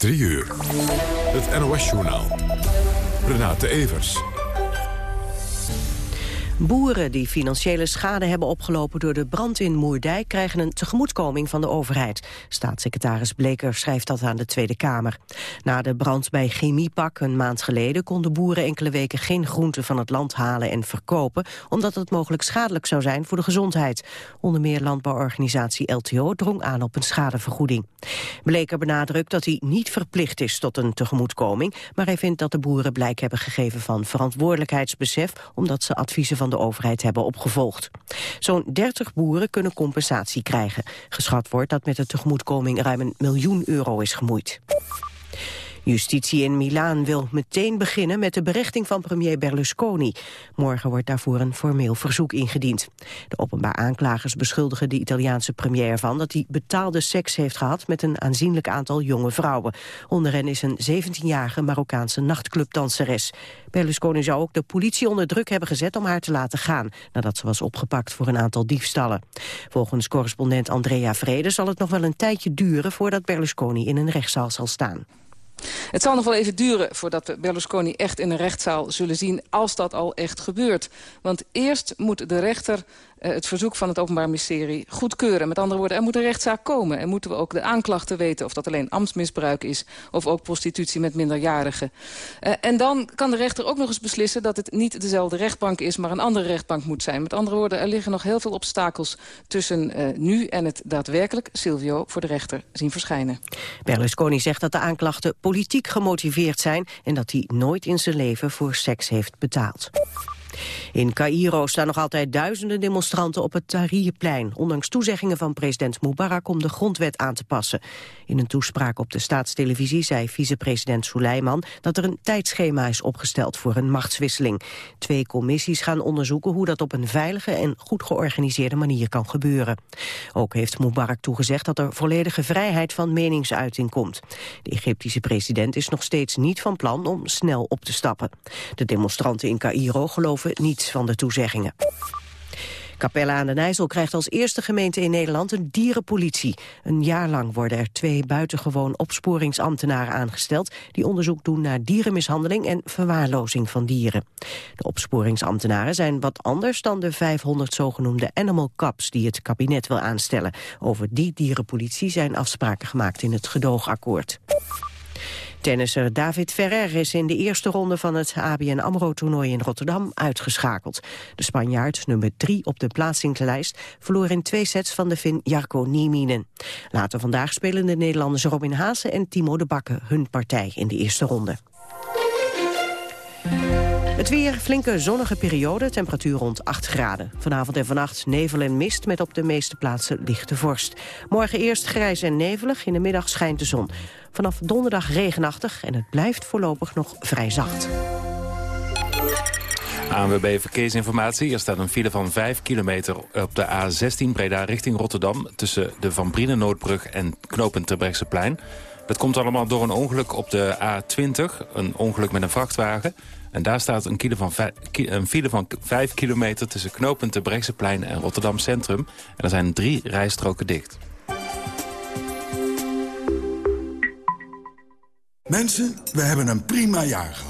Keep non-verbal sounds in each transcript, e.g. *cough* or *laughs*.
3 uur. Het NOS-journaal. Renate Evers. Boeren die financiële schade hebben opgelopen door de brand in Moerdijk krijgen een tegemoetkoming van de overheid. Staatssecretaris Bleker schrijft dat aan de Tweede Kamer. Na de brand bij Chemiepak een maand geleden konden boeren enkele weken geen groenten van het land halen en verkopen, omdat het mogelijk schadelijk zou zijn voor de gezondheid. Onder meer landbouworganisatie LTO drong aan op een schadevergoeding. Bleker benadrukt dat hij niet verplicht is tot een tegemoetkoming, maar hij vindt dat de boeren blijk hebben gegeven van verantwoordelijkheidsbesef, omdat ze adviezen van de overheid hebben opgevolgd. Zo'n 30 boeren kunnen compensatie krijgen. Geschat wordt dat met de tegemoetkoming ruim een miljoen euro is gemoeid. Justitie in Milaan wil meteen beginnen met de berechting van premier Berlusconi. Morgen wordt daarvoor een formeel verzoek ingediend. De openbaar aanklagers beschuldigen de Italiaanse premier ervan... dat hij betaalde seks heeft gehad met een aanzienlijk aantal jonge vrouwen. Onder hen is een 17-jarige Marokkaanse nachtclubdanseres. Berlusconi zou ook de politie onder druk hebben gezet om haar te laten gaan... nadat ze was opgepakt voor een aantal diefstallen. Volgens correspondent Andrea Vrede zal het nog wel een tijdje duren... voordat Berlusconi in een rechtszaal zal staan. Het zal nog wel even duren voordat we Berlusconi echt in een rechtszaal zullen zien... als dat al echt gebeurt. Want eerst moet de rechter het verzoek van het Openbaar Ministerie goedkeuren. Met andere woorden, er moet een rechtszaak komen. En moeten we ook de aanklachten weten of dat alleen ambtsmisbruik is... of ook prostitutie met minderjarigen. Uh, en dan kan de rechter ook nog eens beslissen... dat het niet dezelfde rechtbank is, maar een andere rechtbank moet zijn. Met andere woorden, er liggen nog heel veel obstakels... tussen uh, nu en het daadwerkelijk Silvio voor de rechter zien verschijnen. Berlusconi zegt dat de aanklachten politiek gemotiveerd zijn... en dat hij nooit in zijn leven voor seks heeft betaald. In Cairo staan nog altijd duizenden demonstranten op het Tahrirplein... ondanks toezeggingen van president Mubarak om de grondwet aan te passen. In een toespraak op de staatstelevisie zei vicepresident Suleiman... dat er een tijdschema is opgesteld voor een machtswisseling. Twee commissies gaan onderzoeken hoe dat op een veilige en goed georganiseerde manier kan gebeuren. Ook heeft Mubarak toegezegd dat er volledige vrijheid van meningsuiting komt. De Egyptische president is nog steeds niet van plan om snel op te stappen. De demonstranten in Cairo geloven niets van de toezeggingen. Capella aan den IJssel krijgt als eerste gemeente in Nederland een dierenpolitie. Een jaar lang worden er twee buitengewoon opsporingsambtenaren aangesteld... die onderzoek doen naar dierenmishandeling en verwaarlozing van dieren. De opsporingsambtenaren zijn wat anders dan de 500 zogenoemde animal cops... die het kabinet wil aanstellen. Over die dierenpolitie zijn afspraken gemaakt in het gedoogakkoord. Tennisser David Ferrer is in de eerste ronde van het ABN AMRO-toernooi in Rotterdam uitgeschakeld. De Spanjaard, nummer drie op de plaatsingslijst, verloor in twee sets van de Fin Jarko Nieminen. Later vandaag spelen de Nederlanders Robin Haase en Timo de Bakke hun partij in de eerste ronde. Het weer, flinke zonnige periode, temperatuur rond 8 graden. Vanavond en vannacht nevel en mist met op de meeste plaatsen lichte vorst. Morgen eerst grijs en nevelig, in de middag schijnt de zon. Vanaf donderdag regenachtig en het blijft voorlopig nog vrij zacht. ANWB Verkeersinformatie. Er staat een file van 5 kilometer op de A16 Breda richting Rotterdam... tussen de Van Brienen Noordbrug en knooppunt Terbrechtseplein. Dat komt allemaal door een ongeluk op de A20, een ongeluk met een vrachtwagen... En daar staat een, kilo van een file van 5 kilometer tussen knooppunt Terbrechtseplein en Rotterdam Centrum. En er zijn drie rijstroken dicht. Mensen, we hebben een prima jaar gehad.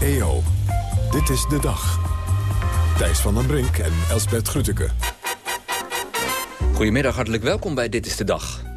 EO, dit is de dag. Thijs van den Brink en Elsbert Grütke. Goedemiddag, hartelijk welkom bij Dit is de Dag.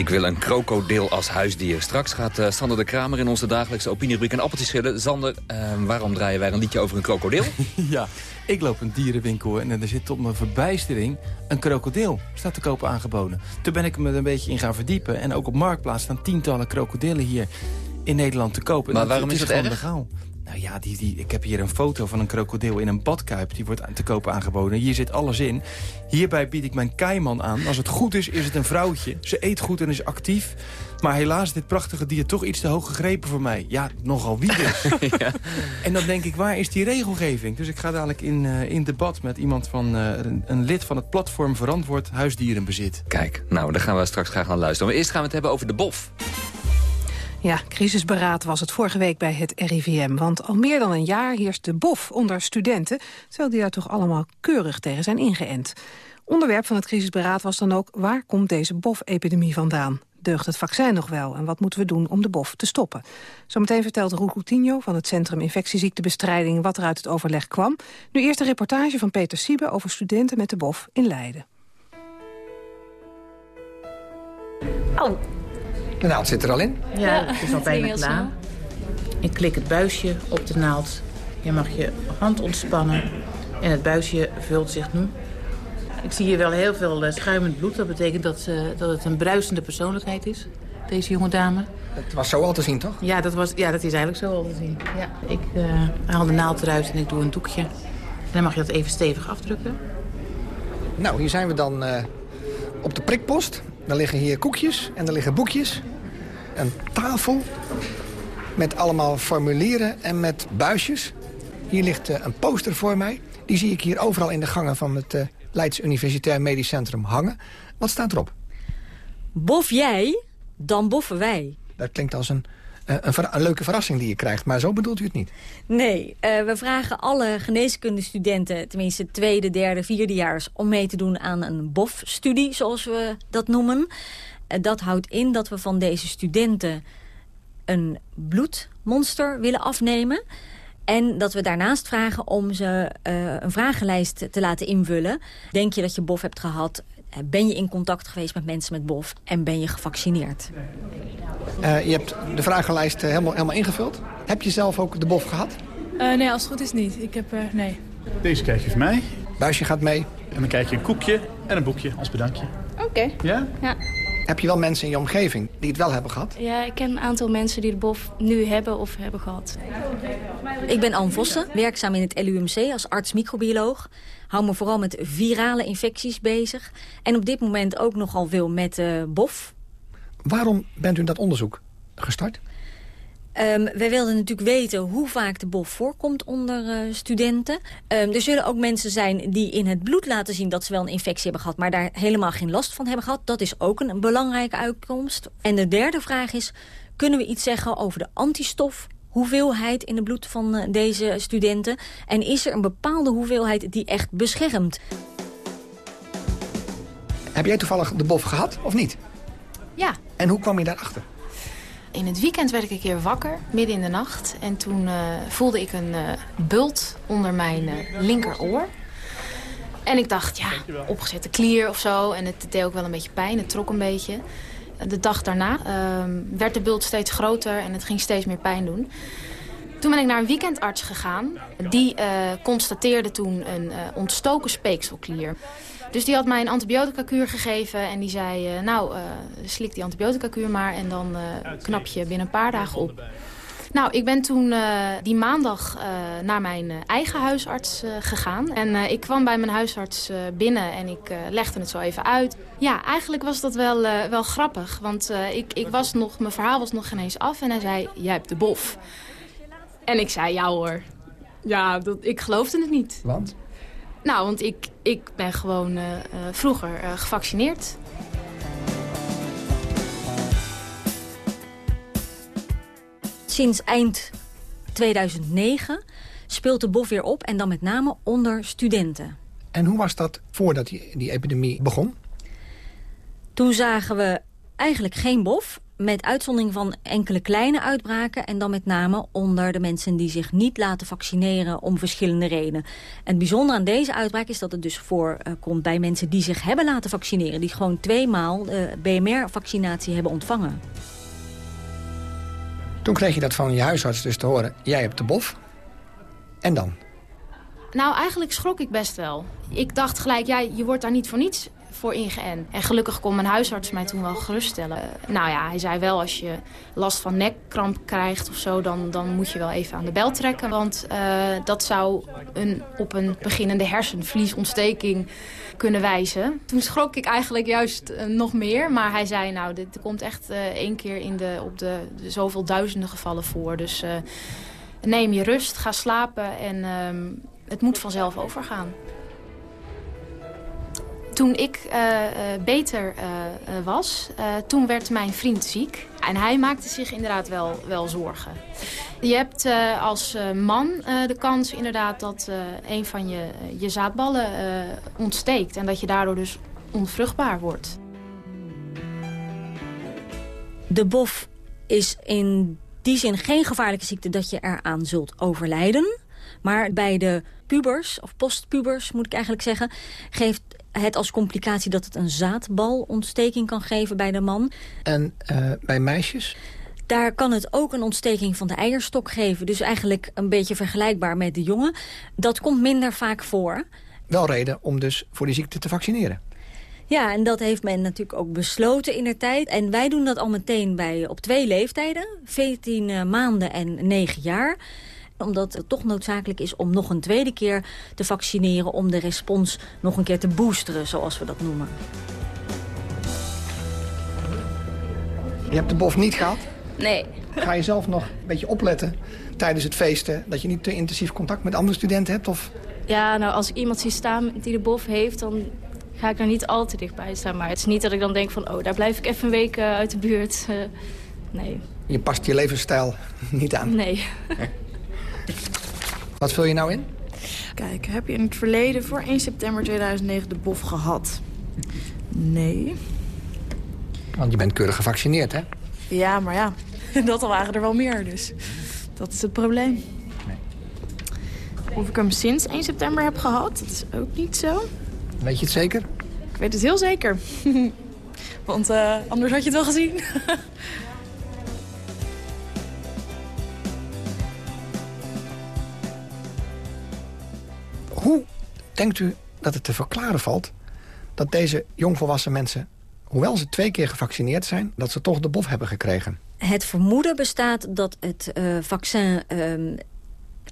Ik wil een krokodil als huisdier. Straks gaat uh, Sander de Kramer in onze dagelijkse opinierubriek een appeltje schillen. Sander, uh, waarom draaien wij een liedje over een krokodil? *laughs* ja, ik loop een dierenwinkel en er zit tot mijn verbijstering een krokodil. Staat te kopen aangeboden. Toen ben ik me er een beetje in gaan verdiepen. En ook op Marktplaats staan tientallen krokodillen hier in Nederland te kopen. Maar waarom is, het erg? legaal. Nou ja, die, die, ik heb hier een foto van een krokodil in een badkuip. Die wordt te koop aangeboden. Hier zit alles in. Hierbij bied ik mijn keiman aan. Als het goed is, is het een vrouwtje. Ze eet goed en is actief. Maar helaas is dit prachtige dier toch iets te hoog gegrepen voor mij. Ja, nogal wie dus. *laughs* ja. En dan denk ik, waar is die regelgeving? Dus ik ga dadelijk in, uh, in debat met iemand van uh, een, een, lid van het platform Verantwoord Huisdierenbezit. Kijk, nou, daar gaan we straks graag naar luisteren. Maar eerst gaan we het hebben over de bof. Ja, crisisberaad was het vorige week bij het RIVM. Want al meer dan een jaar heerst de bof onder studenten... terwijl die daar toch allemaal keurig tegen zijn ingeënt. Onderwerp van het crisisberaad was dan ook... waar komt deze bof-epidemie vandaan? Deugt het vaccin nog wel? En wat moeten we doen om de bof te stoppen? Zometeen vertelt Roel Coutinho van het Centrum Infectieziektebestrijding... wat er uit het overleg kwam. Nu eerst een reportage van Peter Siebe over studenten met de bof in Leiden. Oh, de naald zit er al in? Ja, het is al bijna klaar. Ik klik het buisje op de naald. Je mag je hand ontspannen. En het buisje vult zich nu. Ik zie hier wel heel veel schuimend bloed. Dat betekent dat, uh, dat het een bruisende persoonlijkheid is, deze jonge dame. Het was zo al te zien, toch? Ja, dat, was, ja, dat is eigenlijk zo al te zien. Ja. Ik uh, haal de naald eruit en ik doe een doekje. En dan mag je dat even stevig afdrukken. Nou, hier zijn we dan uh, op de prikpost. Er liggen hier koekjes en er liggen boekjes. Een tafel met allemaal formulieren en met buisjes. Hier ligt uh, een poster voor mij. Die zie ik hier overal in de gangen van het uh, Leids Universitair Medisch Centrum hangen. Wat staat erop? Bof jij, dan boffen wij. Dat klinkt als een, een, ver een, leuke verrassing die je krijgt, maar zo bedoelt u het niet? Nee, we vragen alle geneeskundestudenten, tenminste tweede, derde, vierdejaars... om mee te doen aan een BOF-studie, zoals we dat noemen... Dat houdt in dat we van deze studenten een bloedmonster willen afnemen. En dat we daarnaast vragen om ze een vragenlijst te laten invullen. Denk je dat je BOF hebt gehad? Ben je in contact geweest met mensen met BOF? En ben je gevaccineerd? Uh, je hebt de vragenlijst helemaal, helemaal ingevuld. Heb je zelf ook de BOF gehad? Uh, nee, als het goed is niet. Ik heb, nee. Deze krijg je van mij. Buisje gaat mee. En dan krijg je een koekje en een boekje als bedankje. Oké. Okay. Ja? Ja. Heb je wel mensen in je omgeving die het wel hebben gehad? Ja, ik ken een aantal mensen die de BOF nu hebben of hebben gehad. Ik ben Anne Vossen, werkzaam in het LUMC als arts-microbioloog. Hou me vooral met virale infecties bezig. En op dit moment ook nogal veel met uh, BOF. Waarom bent u dat onderzoek gestart? Um, wij wilden natuurlijk weten hoe vaak de bof voorkomt onder uh, studenten. Um, er zullen ook mensen zijn die in het bloed laten zien dat ze wel een infectie hebben gehad... maar daar helemaal geen last van hebben gehad. Dat is ook een, een belangrijke uitkomst. En de derde vraag is, kunnen we iets zeggen over de antistof hoeveelheid in het bloed van uh, deze studenten? En is er een bepaalde hoeveelheid die echt beschermt? Heb jij toevallig de bof gehad of niet? Ja. En hoe kwam je daarachter? In het weekend werd ik een keer wakker, midden in de nacht. En toen uh, voelde ik een uh, bult onder mijn uh, linkeroor. En ik dacht, ja, opgezette klier of zo. En het deed ook wel een beetje pijn, het trok een beetje. De dag daarna werd de bult steeds groter en het ging steeds meer pijn doen. Toen ben ik naar een weekendarts gegaan. Die constateerde toen een ontstoken speekselklier. Dus die had mij een antibiotica-kuur gegeven en die zei... Uh, nou, slik die antibiotica-kuur maar en dan knap je binnen een paar dagen op. Nou, ik ben toen uh, die maandag uh, naar mijn eigen huisarts uh, gegaan. En ik kwam bij mijn huisarts binnen en ik legde het zo even uit. Ja, eigenlijk was dat wel, wel grappig. Want ik, ik was nog, mijn verhaal was nog geen eens af en hij zei, jij hebt de bof. En ik zei, ja hoor. Ja, dat, ik geloofde het niet. Want? Nou, want ik, ik ben gewoon vroeger gevaccineerd. Sinds eind 2009 speelt de bof weer op en dan met name onder studenten. En hoe was dat voordat die, die epidemie begon? Toen zagen we eigenlijk geen bof, met uitzondering van enkele kleine uitbraken... en dan met name onder de mensen die zich niet laten vaccineren om verschillende redenen. En het bijzondere aan deze uitbraak is dat het dus voorkomt bij mensen die zich hebben laten vaccineren... die gewoon tweemaal de BMR-vaccinatie hebben ontvangen. Toen kreeg je dat van je huisarts dus te horen. Jij hebt de bof. En dan? Nou, eigenlijk schrok ik best wel. Ik dacht gelijk, ja, je wordt daar niet voor niets voor. En gelukkig kon mijn huisarts mij toen wel geruststellen. nou ja, hij zei wel, als je last van nekkramp krijgt of zo... dan, dan moet je wel even aan de bel trekken. Want uh, dat zou een, op een beginnende hersenvliesontsteking kunnen wijzen. Toen schrok ik eigenlijk juist uh, nog meer. Maar hij zei, nou, dit komt echt uh, één keer in de, op de, de zoveel duizenden gevallen voor. Dus neem je rust, ga slapen en het moet vanzelf overgaan toen ik uh, uh, beter uh, was, toen werd mijn vriend ziek. En hij maakte zich inderdaad wel, wel zorgen. Je hebt als man de kans inderdaad dat een van je, je zaadballen ontsteekt. En dat je daardoor dus onvruchtbaar wordt. De bof is in die zin geen gevaarlijke ziekte dat je eraan zult overlijden. Maar bij de pubers, of postpubers moet ik eigenlijk zeggen... geeft het als complicatie dat het een zaadbalontsteking kan geven bij de man. En uh, bij meisjes? Daar kan het ook een ontsteking van de eierstok geven. Dus eigenlijk een beetje vergelijkbaar met de jongen. Dat komt minder vaak voor. Wel reden om dus voor die ziekte te vaccineren. Ja, en dat heeft men natuurlijk ook besloten in de tijd. En wij doen dat al meteen bij, op twee leeftijden. 14 eh, maanden en 9 jaar omdat het toch noodzakelijk is om nog een tweede keer te vaccineren... om de respons nog een keer te boosteren, zoals we dat noemen. Je hebt de bof niet gehad? Nee. Ga je zelf nog een beetje opletten tijdens het feesten... dat je niet te intensief contact met andere studenten hebt? Of? Ja, nou, als ik iemand zie staan die de bof heeft... dan ga ik er niet al te dichtbij staan. Maar het is niet dat ik dan denk van... oh, daar blijf ik even een week uh, uit de buurt. Uh, nee. Je past je levensstijl *laughs* niet aan? Nee. *laughs* Wat vul je nou in? Kijk, heb je in het verleden voor 1 september 2009 de bof gehad? Nee. Want je bent keurig gevaccineerd, hè? Ja, maar ja, *laughs* dat al waren er wel meer, dus dat is het probleem. Nee. Of ik hem sinds 1 september heb gehad, dat is ook niet zo. Weet je het zeker? Ik weet het heel zeker. *laughs* Want uh, anders had je het wel gezien. *laughs* Hoe denkt u dat het te verklaren valt dat deze jongvolwassen mensen... hoewel ze twee keer gevaccineerd zijn, dat ze toch de bof hebben gekregen? Het vermoeden bestaat dat het uh, vaccin uh,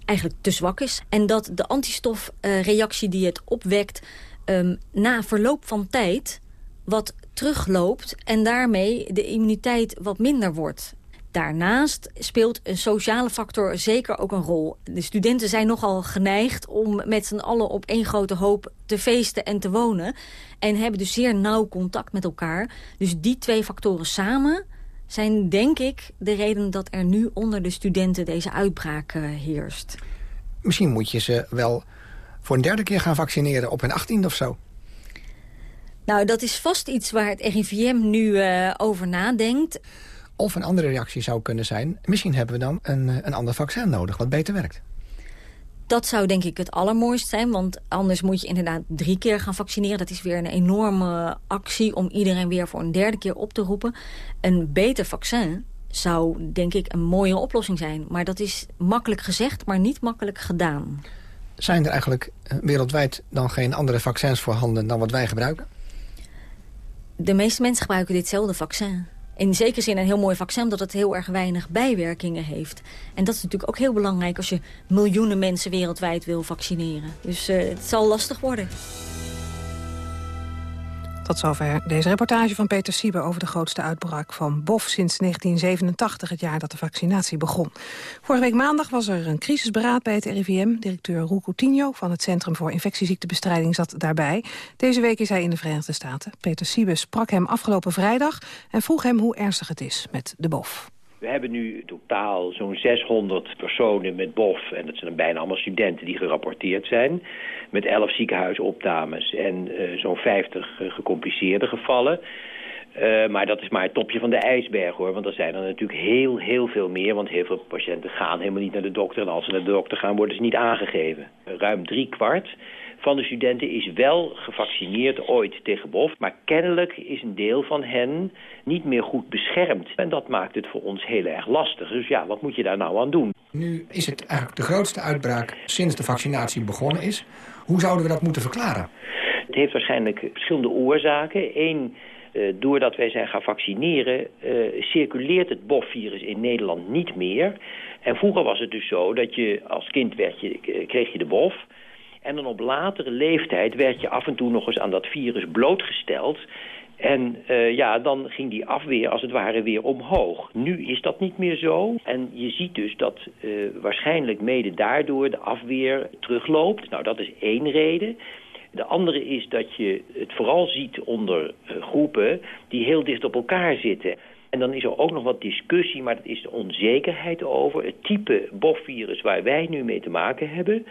eigenlijk te zwak is... en dat de antistofreactie die het opwekt um, na verloop van tijd wat terugloopt... en daarmee de immuniteit wat minder wordt. Daarnaast speelt een sociale factor zeker ook een rol. De studenten zijn nogal geneigd om met z'n allen op één grote hoop te feesten en te wonen. En hebben dus zeer nauw contact met elkaar. Dus die twee factoren samen zijn denk ik de reden dat er nu onder de studenten deze uitbraak uh, heerst. Misschien moet je ze wel voor een derde keer gaan vaccineren op hun achttiende of zo. Nou, dat is vast iets waar het RIVM nu uh, over nadenkt. Of een andere reactie zou kunnen zijn... misschien hebben we dan een, een ander vaccin nodig wat beter werkt. Dat zou denk ik het allermooist zijn, want anders moet je inderdaad drie keer gaan vaccineren. Dat is weer een enorme actie om iedereen weer voor een derde keer op te roepen. Een beter vaccin zou denk ik een mooie oplossing zijn. Maar dat is makkelijk gezegd, maar niet makkelijk gedaan. Zijn er eigenlijk eh, wereldwijd dan geen andere vaccins voorhanden dan wat wij gebruiken? De meeste mensen gebruiken ditzelfde vaccin. In zekere zin een heel mooi vaccin... omdat het heel erg weinig bijwerkingen heeft. En dat is natuurlijk ook heel belangrijk... als je miljoenen mensen wereldwijd wil vaccineren. Dus uh, het zal lastig worden. Tot zover deze reportage van Peter Siebe over de grootste uitbraak van BOF sinds 1987, het jaar dat de vaccinatie begon. Vorige week maandag was er een crisisberaad bij het RIVM. Directeur Roel Coutinho van het Centrum voor Infectieziektebestrijding zat daarbij. Deze week is hij in de Verenigde Staten. Peter Siebe sprak hem afgelopen vrijdag en vroeg hem hoe ernstig het is met de BOF. We hebben nu totaal zo'n 600 personen met BOF. En dat zijn bijna allemaal studenten die gerapporteerd zijn. Met 11 ziekenhuisopnames en uh, zo'n 50 uh, gecompliceerde gevallen. Uh, maar dat is maar het topje van de ijsberg hoor. Want er zijn er natuurlijk heel, heel veel meer. Want heel veel patiënten gaan helemaal niet naar de dokter. En als ze naar de dokter gaan worden ze niet aangegeven. Ruim drie kwart van de studenten is wel gevaccineerd ooit tegen BOF. Maar kennelijk is een deel van hen niet meer goed beschermd. En dat maakt het voor ons heel erg lastig. Dus ja, wat moet je daar nou aan doen? Nu is het eigenlijk de grootste uitbraak sinds de vaccinatie begonnen is. Hoe zouden we dat moeten verklaren? Het heeft waarschijnlijk verschillende oorzaken. Eén, uh, doordat wij zijn gaan vaccineren, uh, circuleert het BOF-virus in Nederland niet meer. En vroeger was het dus zo dat je als kind werd je, kreeg je de BOF... En dan op latere leeftijd werd je af en toe nog eens aan dat virus blootgesteld. En uh, ja, dan ging die afweer als het ware weer omhoog. Nu is dat niet meer zo. En je ziet dus dat uh, waarschijnlijk mede daardoor de afweer terugloopt. Nou, dat is één reden. De andere is dat je het vooral ziet onder uh, groepen die heel dicht op elkaar zitten. En dan is er ook nog wat discussie, maar dat is de onzekerheid over het type BOF-virus waar wij nu mee te maken hebben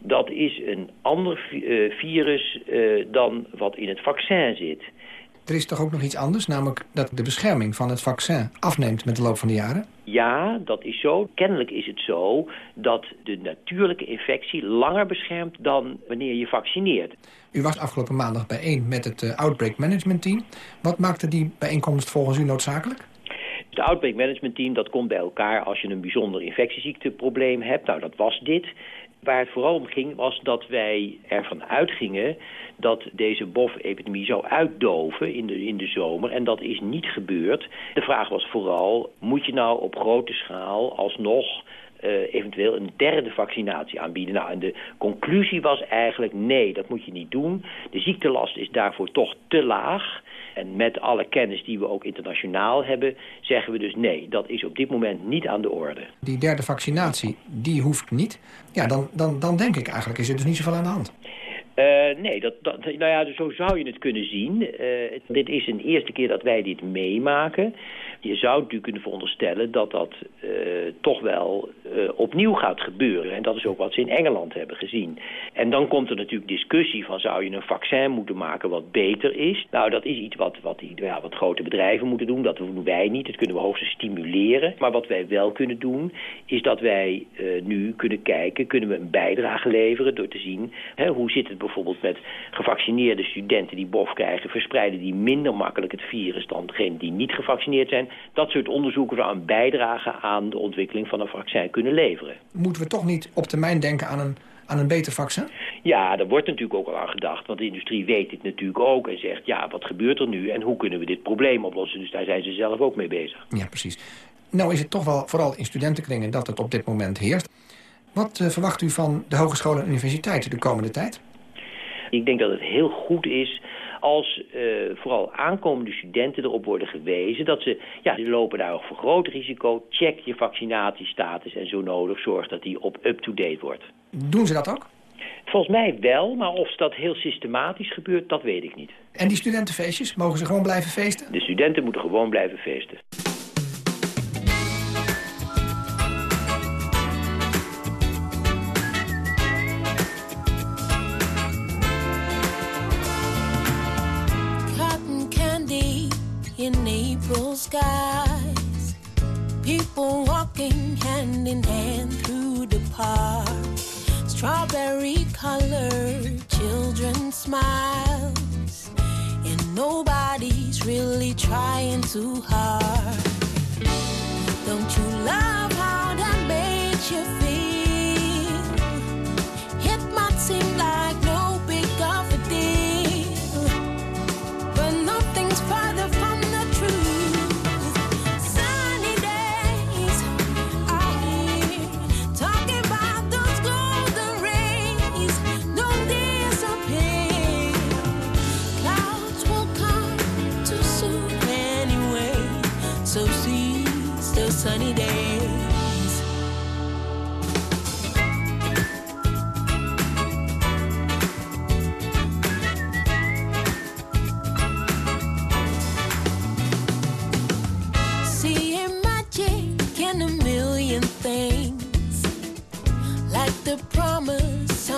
dat is een ander uh, virus uh, dan wat in het vaccin zit. Er is toch ook nog iets anders, namelijk dat de bescherming van het vaccin afneemt met de loop van de jaren? Ja, dat is zo. Kennelijk is het zo dat de natuurlijke infectie langer beschermt dan wanneer je vaccineert. U was afgelopen maandag bijeen met het uh, Outbreak Management Team. Wat maakte die bijeenkomst volgens u noodzakelijk? Het Outbreak Management Team dat komt bij elkaar als je een bijzonder infectieziekteprobleem hebt. Nou, dat was dit. Waar het vooral om ging was dat wij ervan uitgingen dat deze bof-epidemie zou uitdoven in de, in de zomer. En dat is niet gebeurd. De vraag was vooral, moet je nou op grote schaal alsnog uh, eventueel een derde vaccinatie aanbieden. Nou, en de conclusie was eigenlijk nee, dat moet je niet doen. De ziektelast is daarvoor toch te laag. En met alle kennis die we ook internationaal hebben, zeggen we dus nee, dat is op dit moment niet aan de orde. Die derde vaccinatie, die hoeft niet. Ja, dan, dan, dan denk ik eigenlijk is er dus niet zoveel aan de hand. Uh, nee, dat, dat, nou ja, zo zou je het kunnen zien. Uh, dit is een eerste keer dat wij dit meemaken. Je zou natuurlijk kunnen veronderstellen dat dat uh, toch wel opnieuw gaat gebeuren. En dat is ook wat ze in Engeland hebben gezien. En dan komt er natuurlijk discussie van zou je een vaccin moeten maken wat beter is. Nou, dat is iets wat, wat, die, ja, wat grote bedrijven moeten doen. Dat doen wij niet. Dat kunnen we hoogstens stimuleren. Maar wat wij wel kunnen doen, is dat wij nu kunnen kijken, kunnen we een bijdrage leveren door te zien hè, hoe zit het bijvoorbeeld met gevaccineerde studenten die bof krijgen... verspreiden die minder makkelijk het virus dan degenen die niet gevaccineerd zijn. Dat soort onderzoeken zou een bijdrage aan de ontwikkeling van een vaccin kunnen leveren. Moeten we toch niet op termijn denken aan een aan een beter vaccin? Ja, daar wordt natuurlijk ook al aan gedacht. Want de industrie weet dit natuurlijk ook en zegt... ja, wat gebeurt er nu en hoe kunnen we dit probleem oplossen? Dus daar zijn ze zelf ook mee bezig. Ja, precies. Nou is het toch wel vooral in studentenkringen dat het op dit moment heerst. Wat uh, verwacht u van de hogescholen en universiteiten de komende tijd? Ik denk dat het heel goed is als uh, vooral aankomende studenten erop worden gewezen... dat ze, ja, die lopen daar ook voor groot risico. Check je vaccinatiestatus en zo nodig zorg dat die op up-to-date wordt. Doen ze dat ook? Volgens mij wel, maar of dat heel systematisch gebeurt, dat weet ik niet. En die studentenfeestjes, mogen ze gewoon blijven feesten? De studenten moeten gewoon blijven feesten. Hand in hand through the park. Strawberry colored children smiles. And nobody's really trying too hard. Don't you love how that makes you feel?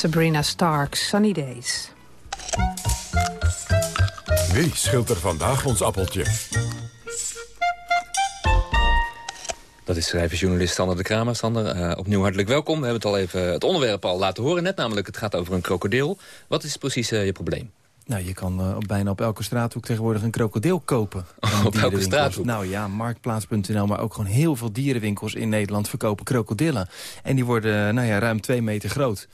Sabrina Stark, Sunny Days. Wie scheelt er vandaag ons appeltje? Dat is schrijversjournalist Sander de Kramer. Sander, eh, opnieuw hartelijk welkom. We hebben het, al even, het onderwerp al laten horen net, namelijk het gaat over een krokodil. Wat is precies eh, je probleem? Nou, je kan eh, op bijna op elke straathoek tegenwoordig een krokodil kopen. *laughs* op elke straathoek? Nou ja, marktplaats.nl, maar ook gewoon heel veel dierenwinkels in Nederland verkopen krokodillen. En die worden nou ja, ruim twee meter groot.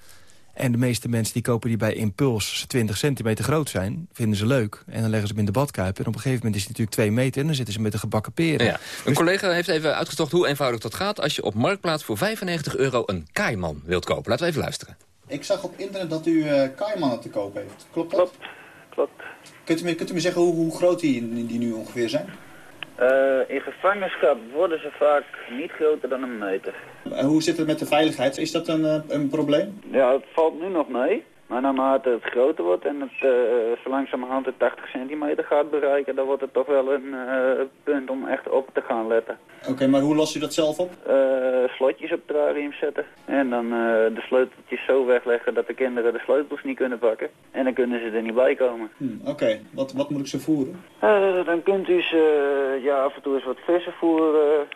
En de meeste mensen die kopen die bij Impuls 20 centimeter groot zijn, vinden ze leuk. En dan leggen ze hem in de badkuip. En op een gegeven moment is hij natuurlijk twee meter en dan zitten ze met de gebakken peren. Ja. Een collega heeft even uitgezocht hoe eenvoudig dat gaat... als je op Marktplaats voor 95 euro een kaiman wilt kopen. Laten we even luisteren. Ik zag op internet dat u eh kaimannen te koop heeft. Klopt dat? Klopt. Kunt u me, kunt u me zeggen hoe, hoe groot die, die nu ongeveer zijn? Eh, in gevangenschap worden ze vaak niet groter dan een meter. En hoe zit het met de veiligheid? Is dat een, eh, een probleem? Ja, het valt nu nog mee. Maar naarmate het groter wordt en het uh, zo langzamerhand de 80 centimeter gaat bereiken, dan wordt het toch wel een uh, punt om echt op te gaan letten. Oké, maar hoe lost u dat zelf op? Uh, slotjes op het terrarium zetten en dan de sleuteltjes zo wegleggen dat de kinderen de sleutels niet kunnen pakken. En dan kunnen ze er niet bij komen. Hmm, Oké, wat, wat moet ik ze voeren? dan kunt u ze ja, af en toe eens wat vissen voeren,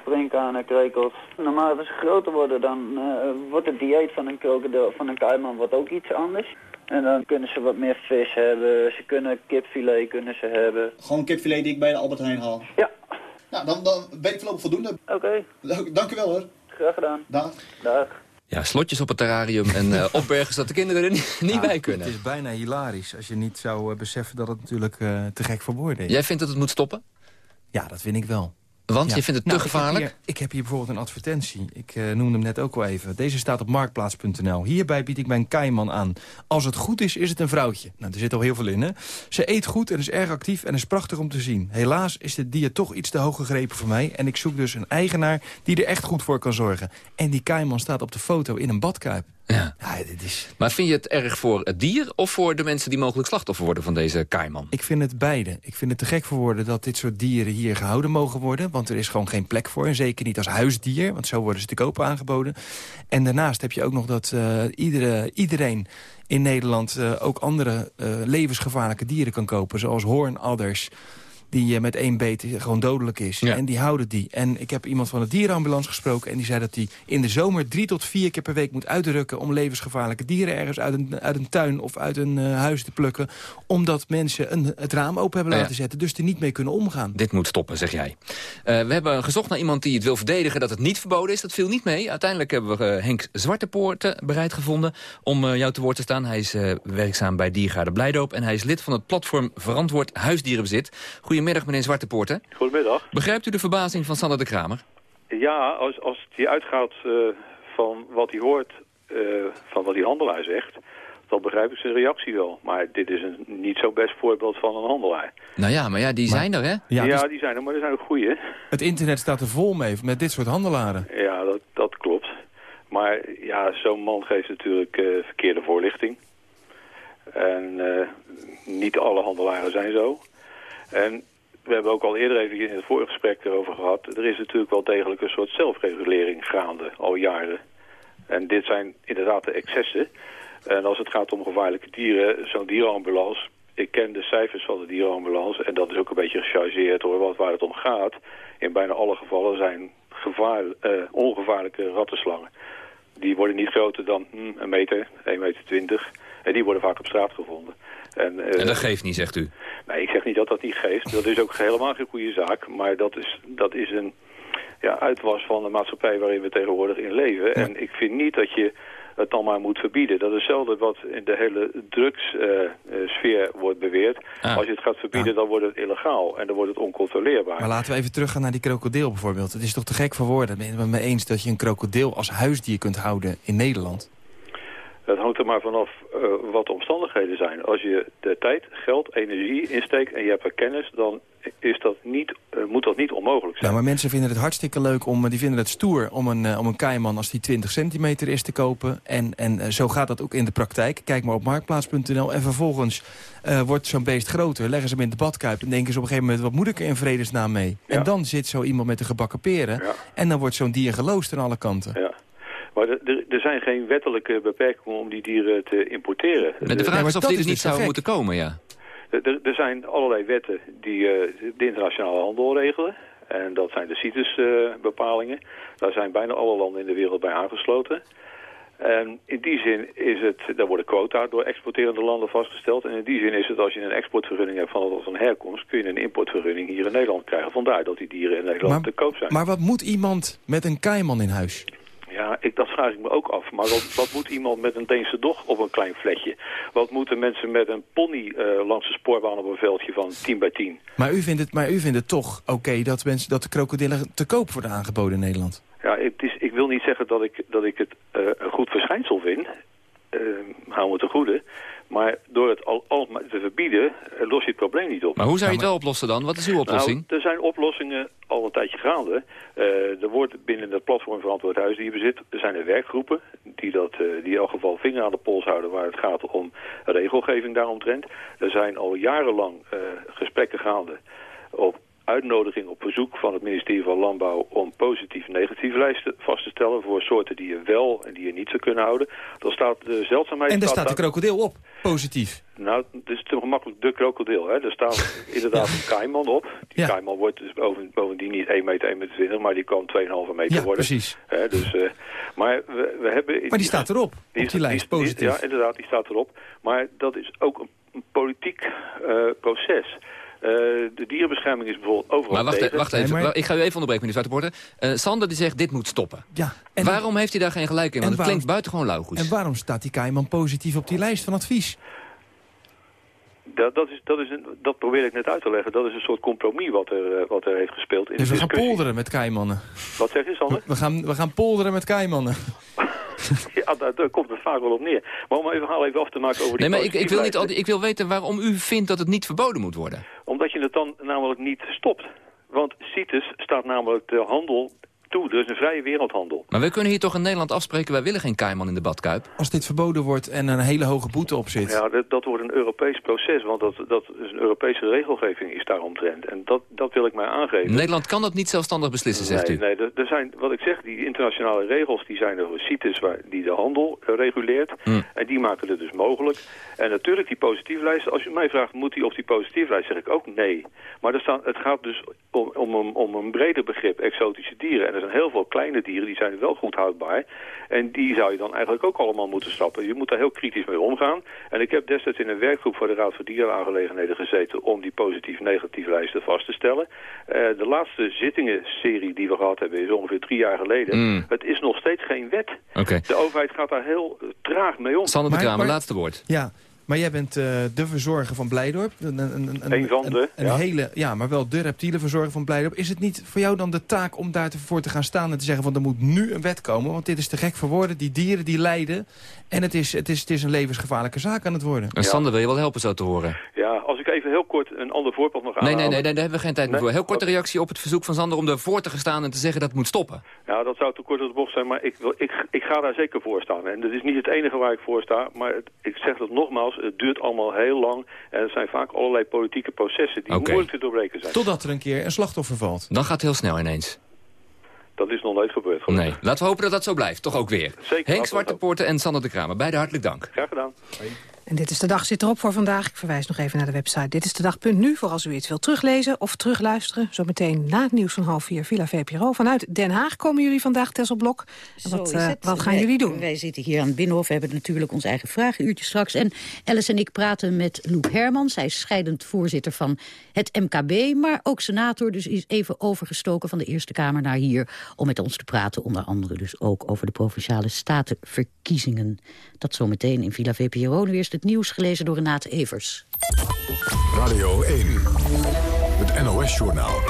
springkanen, krekels. Naarmate ze groter worden, dan wordt het dieet van een krokodil, van een kaiman wordt ook iets anders. En dan kunnen ze wat meer vis hebben. Ze kunnen kipfilet kunnen ze hebben. Gewoon kipfilet die ik bij de Albert Heijn haal? Ja. Nou, dan, dan ben ik voorlopig voldoende. Oké. Okay. Dank u wel hoor. Graag gedaan. Dag. Dag. Ja, slotjes op het terrarium en uh, opbergen zodat de kinderen er niet, niet Ja, bij kunnen. Het is bijna hilarisch als je niet zou uh, beseffen dat het natuurlijk uh, te gek voor woorden is. Jij vindt dat het moet stoppen? Ja, dat vind ik wel. Want Ja. je vindt het te Nou, ik heb gevaarlijk? hier- Ik heb, hier bijvoorbeeld een advertentie. Ik eh, noemde hem net ook al even. Deze staat op marktplaats.nl. Hierbij bied ik mijn kaiman aan. Als het goed is, is het een vrouwtje. Nou, er zit al heel veel in, hè? Ze eet goed en is erg actief en is prachtig om te zien. Helaas is dit dier toch iets te hoog gegrepen voor mij. En ik zoek dus een eigenaar die er echt goed voor kan zorgen. En die kaiman staat op de foto in een badkuip. Ja. dit is... Maar vind je het erg voor het dier of voor de mensen die mogelijk slachtoffer worden van deze kaiman? Ik vind het beide. Ik vind het te gek voor woorden dat dit soort dieren hier gehouden mogen worden. Want er is gewoon geen plek voor. En zeker niet als huisdier, want zo worden ze te koop aangeboden. En daarnaast heb je ook nog dat eh, iedere, iedereen in Nederland... eh, ook andere eh, levensgevaarlijke dieren kan kopen. Zoals hoornadders, die eh, met één beet gewoon dodelijk is. En die houden die. En ik heb iemand van de dierenambulance gesproken... en die zei dat hij in de zomer drie tot vier keer per week moet uitrukken... om levensgevaarlijke dieren ergens uit een, uit een tuin of uit een eh, huis te plukken. Omdat mensen een, het raam open hebben Ja. laten zetten. Dus er niet mee kunnen omgaan. Dit moet stoppen, zeg jij. Eh, we hebben gezocht naar iemand die het wil verdedigen dat het niet verboden is. Dat viel niet mee. Uiteindelijk hebben we Henk Zwartepoorten bereid gevonden om jou te woord te staan. Hij is werkzaam bij Diergaarde Blijdoop en hij is lid van het platform Verantwoord Huisdierenbezit. Goedemiddag, meneer Zwartepoorten. Goedemiddag. Begrijpt u de verbazing van Sander de Kramer? Ja, als, als hij uitgaat eh, van wat hij hoort, eh, van wat die handelaar zegt, dan begrijp ik zijn reactie wel. Maar dit is een niet zo best voorbeeld van een handelaar. Nou ja, maar ja, die zijn er, hè? Ja, dus- die zijn er, maar er zijn ook goeie. Het internet staat er vol mee met dit soort handelaren. Ja, dat, dat klopt. Maar ja, zo'n man geeft natuurlijk eh, verkeerde voorlichting. En eh, niet alle handelaren zijn zo. En we hebben ook al eerder even in het vorige gesprek erover gehad. Er is natuurlijk wel degelijk een soort zelfregulering gaande, al jaren. En dit zijn inderdaad de excessen. En als het gaat om gevaarlijke dieren, zo'n dierenambulance... Ik ken de cijfers van de dierenambulance en dat is ook een beetje gechargeerd hoor. Want waar het om gaat, in bijna alle gevallen zijn gevaar, eh, ongevaarlijke rattenslangen. Die worden niet groter dan hm, een meter, 1,20 meter. 20, en die worden vaak op straat gevonden. En, eh, En dat geeft niet, zegt u. Nee, ik zeg niet dat dat niet geeft. Dat is ook helemaal geen goede zaak. Maar dat is, dat is een ja, uitwas van de maatschappij waarin we tegenwoordig in leven. En ik vind niet dat je het dan maar moet verbieden. Dat is hetzelfde wat in de hele drugssfeer wordt beweerd. Ah. Als je het gaat verbieden, dan wordt het illegaal. En dan wordt het oncontroleerbaar. Maar laten we even teruggaan naar die krokodil bijvoorbeeld. Het is toch te gek voor woorden. Ben je het met me eens dat je een krokodil als huisdier kunt houden in Nederland? Het hangt er maar vanaf eh, wat de omstandigheden zijn. Als je de tijd, geld, energie insteekt en je hebt er kennis... dan is dat niet, eh, moet dat niet onmogelijk zijn. Nou, maar mensen vinden het hartstikke leuk, om, eh, die vinden het stoer om een, om een keiman als die 20 centimeter is te kopen. En, en zo gaat dat ook in de praktijk. Kijk maar op marktplaats.nl en vervolgens wordt zo'n beest groter. Leggen ze hem in de badkuip en denken ze op een gegeven moment... wat moet ik er in vredesnaam mee? En dan zit zo iemand met de gebakken peren en dan wordt zo'n dier geloosd aan alle kanten. Ja. Maar er- zijn geen wettelijke beperkingen om die dieren te importeren. Maar de vraag is of dit niet zou moeten komen, ja. Er, zijn allerlei wetten die eh, de internationale handel regelen. En dat zijn de CITES-bepalingen. Daar zijn bijna alle landen in de wereld bij aangesloten. En in die zin is het, daar worden quota door exporterende landen vastgesteld. En in die zin is het, als je een exportvergunning hebt van, van herkomst, kun je een importvergunning hier in Nederland krijgen. Vandaar dat die dieren in Nederland Maar- te koop zijn. Maar wat moet iemand met een keiman in huis? Ja, ik, dat vraag ik me ook af. Maar wat, wat moet iemand met een Deense dog op een klein fletje? Wat moeten mensen met een pony eh, langs de spoorbaan op een veldje van 10 bij 10? Maar u vindt het, maar u vindt het toch oké dat, mensen, dat de krokodillen te koop worden aangeboden in Nederland? Ja, het is, ik wil niet zeggen dat ik, dat ik het eh, een goed verschijnsel vind. Eh hou me te goede. Maar door het al, te verbieden, eh, los je het probleem niet op. Maar hoe zou je het wel oplossen dan? Wat is uw oplossing? Nou, er zijn oplossingen al een tijdje gaande. Eh, er wordt binnen het platform Verantwoord Huisdierbezit... er zijn er werkgroepen die, dat, eh, die in elk geval vinger aan de pols houden... waar het gaat om regelgeving daaromtrent. Er zijn al jarenlang eh, gesprekken gaande op uitnodiging op verzoek van het ministerie van Landbouw... om positief-negatieve lijsten vast te stellen... voor soorten die je wel en die je niet zou kunnen houden. Dan staat de zeldzaamheid... En daar staat staat de krokodil op, positief. nou, het is te gemakkelijk de krokodil. Hè. Er staat *laughs* inderdaad een kaiman op. Die kaiman wordt dus boven, bovendien niet 1 meter, 1 meter 20, maar die kan 2,5 meter Ja, worden. precies. Hè, dus, eh, maar we, we hebben... Maar die staat erop, op die lijst, positief. Ja, inderdaad, die staat erop. Maar dat is ook een, een politiek eh, proces. Eh, de dierenbescherming is bijvoorbeeld overal Maar wacht, wacht even, ik ga u even onderbreken, meneer Zwarteporter. Eh Sander die zegt, dit moet stoppen. Ja, waarom heeft hij daar geen gelijk in? Want en het waarom- klinkt buitengewoon lauwgoed. En waarom staat die keiman positief op die lijst van advies? Dat, dat, is, dat, is een, dat probeer ik net uit te leggen. Dat is een soort compromis wat er, eh, wat er heeft gespeeld in Dus de we gaan polderen met keimannen. Wat zeg je, Sander? We gaan, we gaan polderen met keimannen. *laughs* *laughs* Ja, daar, daar komt het vaak wel op neer. Maar om verhaal even af te maken over die Nee, maar ik, ik, wil niet, al- ik wil weten waarom u vindt dat het niet verboden moet worden. Omdat je het dan namelijk niet stopt. Want CITES staat namelijk de handel toe. Er is een vrije wereldhandel. Maar we kunnen hier toch in Nederland afspreken... wij willen geen keiman in de badkuip. Als dit verboden wordt en een hele hoge boete op zit. Ja, dat, dat wordt een Europees proces. Want dat, dat is een Europese regelgeving is daaromtrent. En dat, dat wil ik mij aangeven. Nederland kan dat niet zelfstandig beslissen, zegt nee, u. Nee, er, er zijn, wat ik zeg, die internationale regels die zijn er voor CITES waar, die de handel eh, reguleert. Hm. En die maken het dus mogelijk. En natuurlijk die positieflijst, als u mij vraagt, moet die op die positieflijst, zeg ik ook nee. Maar er staan, het gaat dus om, om, een, om een breder begrip exotische dieren. En er zijn heel veel kleine dieren, die zijn wel goed houdbaar. En die zou je dan eigenlijk ook allemaal moeten stappen. Je moet daar heel kritisch mee omgaan. En ik heb destijds in een werkgroep voor de Raad voor Dierenaangelegenheden gezeten... om die positief-negatief lijsten vast te stellen. Eh, de laatste zittingen-serie die we gehad hebben is ongeveer drie jaar geleden. Mm. Het is nog steeds geen wet. De overheid gaat daar heel eh, traag mee om. Sander de Kramer, laatste woord. Ja, maar jij bent eh, de verzorger van Blijdorp. Een, een, een, Eén van de, een ja. hele, ja, maar wel de reptielenverzorger van Blijdorp. Is het niet voor jou dan de taak om daar te- voor te gaan staan en te zeggen... van er moet nu een wet komen, want dit is te gek voor woorden. Die dieren die lijden en het is, het is, het is een levensgevaarlijke zaak aan het worden. En Sander wil je wel helpen zo te horen. Ja, als ik even heel kort een ander voorbeeld nog Nee, aanhalen. nee, nee, nee, daar hebben we geen tijd meer voor. Heel korte reactie op het verzoek van Sander om ervoor te gaan staan... en te zeggen dat het moet stoppen. Ja, dat zou te kort op de bocht zijn, maar ik, wil, ik, ik ga daar zeker voor staan. En dat is niet het enige waar ik voor sta, maar het- ik zeg dat nogmaals, het duurt allemaal heel lang. En er zijn vaak allerlei politieke processen die Oké. moeilijk te doorbreken zijn. Totdat er een keer een slachtoffer valt. Dan gaat het heel snel ineens. Dat is nog nooit gebeurd. gelukkig. Nee, laten we hopen dat dat zo blijft. Toch ook weer. Zeker, Henk Zwartepoorten en Sander de Kramer. Beide hartelijk dank. Graag gedaan. En dit is de dag zit erop voor vandaag. Ik verwijs nog even naar de website. Dit is de dag.nu voor als u iets wilt teruglezen of terugluisteren. Zometeen na het nieuws van half vier Villa VPRO. Vanuit Den Haag komen jullie vandaag, Tesselblok. En Wat, eh, wat gaan Wij- jullie doen? Wij zitten hier aan het Binnenhof. We hebben natuurlijk ons eigen vragenuurtje straks. En Alice en ik praten met Loep Hermans. Hij is scheidend voorzitter van het MKB. Maar ook senator, dus is even overgestoken van de Eerste Kamer naar hier... om met ons te praten, onder andere dus ook over de Provinciale Statenverkiezingen. Dat zometeen in Villa VPRO. Nu eerst het nieuws gelezen door Renate Evers. Radio 1, het NOS-journaal.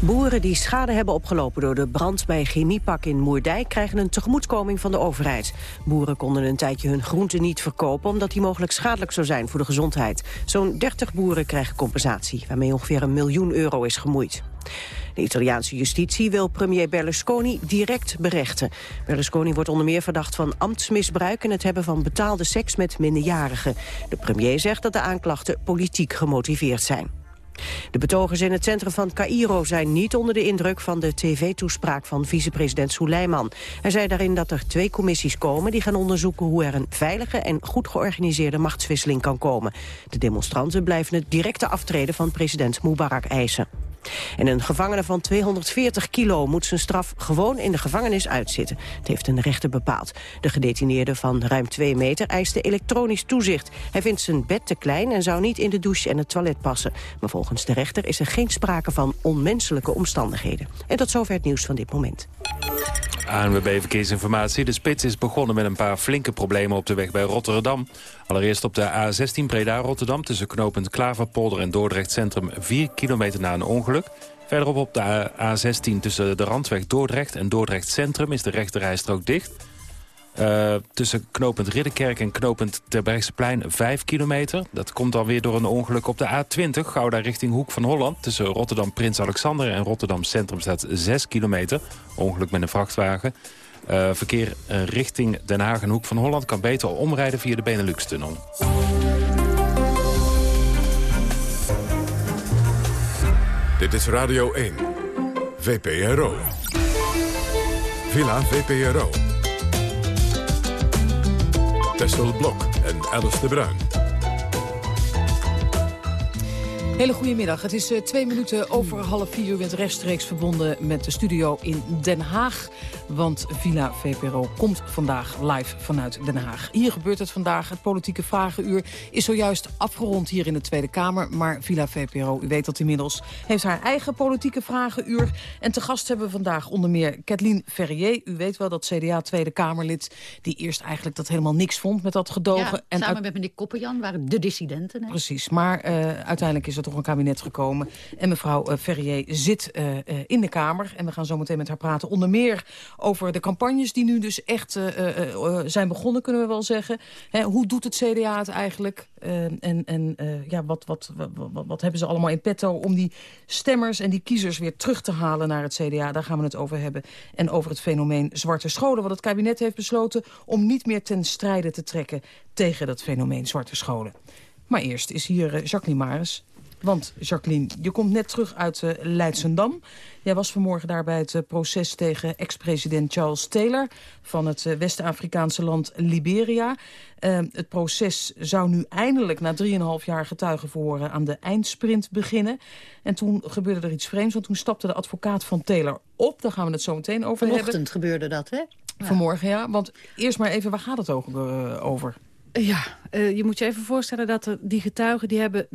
Boeren die schade hebben opgelopen door de brand bij Chemiepak in Moerdijk... krijgen een tegemoetkoming van de overheid. Boeren konden een tijdje hun groenten niet verkopen... omdat die mogelijk schadelijk zou zijn voor de gezondheid. Zo'n 30 boeren krijgen compensatie... waarmee ongeveer een miljoen euro is gemoeid. De Italiaanse justitie wil premier Berlusconi direct berechten. Berlusconi wordt onder meer verdacht van ambtsmisbruik... en het hebben van betaalde seks met minderjarigen. De premier zegt dat de aanklachten politiek gemotiveerd zijn. De betogers in het centrum van Cairo zijn niet onder de indruk van de tv-toespraak van vicepresident Soleiman. Hij zei daarin dat er twee commissies komen die gaan onderzoeken hoe er een veilige en goed georganiseerde machtswisseling kan komen. De demonstranten blijven het directe aftreden van president Mubarak eisen. En een gevangene van 240 kilo moet zijn straf gewoon in de gevangenis uitzitten. Het heeft een rechter bepaald. De gedetineerde van ruim 2 meter eiste elektronisch toezicht. Hij vindt zijn bed te klein en zou niet in de douche en het toilet passen. Maar volgens de rechter is er geen sprake van onmenselijke omstandigheden. En tot zover het nieuws van dit moment. ANWB Verkeersinformatie. De spits is begonnen met een paar flinke problemen op de weg bij Rotterdam. Allereerst op de A16 Breda-Rotterdam tussen knooppunt Klaverpolder en Dordrecht Centrum 4 kilometer na een ongeluk. Verderop op de A16 tussen de Randweg Dordrecht en Dordrecht Centrum is de rechterrijstrook dicht. Uh, tussen knooppunt Ridderkerk en knooppunt Terbergseplein 5 kilometer. Dat komt dan weer door een ongeluk op de A20, Gouda richting Hoek van Holland. Tussen Rotterdam Prins Alexander en Rotterdam Centrum staat 6 kilometer. Ongeluk met een vrachtwagen. Uh, verkeer uh, richting Den Haag en Hoek van Holland kan beter omrijden via de Benelux-tunnel. Dit is Radio 1, VPRO. Villa VPRO. Tessel Blok en Alice de Bruin. Hele goedemiddag. Het is uh, twee minuten over half vier. U bent rechtstreeks verbonden met de studio in Den Haag. Want Villa VPRO komt vandaag live vanuit Den Haag. Hier gebeurt het vandaag. Het politieke vragenuur is zojuist afgerond hier in de Tweede Kamer. Maar Villa VPRO, u weet dat inmiddels, heeft haar eigen politieke vragenuur. En te gast hebben we vandaag onder meer Kathleen Ferrier. U weet wel dat CDA Tweede Kamerlid... die eerst eigenlijk dat helemaal niks vond met dat gedogen. Ja, en samen uit... met meneer Koppenjan waren de dissidenten. Hè? Precies, maar uh, uiteindelijk is er toch een kabinet gekomen. En mevrouw uh, Ferrier zit uh, uh, in de Kamer. En we gaan zo meteen met haar praten. Onder meer over de campagnes die nu dus echt zijn begonnen, kunnen we wel zeggen. Hè, hoe doet het CDA het eigenlijk? en en ja, wat, wat, wat, wat, wat hebben ze allemaal in petto om die stemmers en die kiezers weer terug te halen naar het CDA? Daar gaan we het over hebben. En over het fenomeen zwarte scholen. Want het kabinet heeft besloten om niet meer ten strijde te trekken tegen dat fenomeen zwarte scholen. Maar eerst is hier Jacqueline Maris. Want Jacqueline, je komt net terug uit uh, Leidsendam. Jij was vanmorgen daar bij het uh, proces tegen ex-president Charles Taylor... van het uh, West-Afrikaanse land Liberia. het proces zou nu eindelijk na 3,5 jaar getuigen verhoren... aan de eindsprint beginnen. En toen gebeurde er iets vreemds, want toen stapte de advocaat van Taylor op. Daar gaan we het zo meteen over Vanochtend hebben. gebeurde dat, hè? Vanmorgen, ja. Want eerst maar even, waar gaat het over? Ja, uh, je moet je even voorstellen dat er, die getuigen... die hebben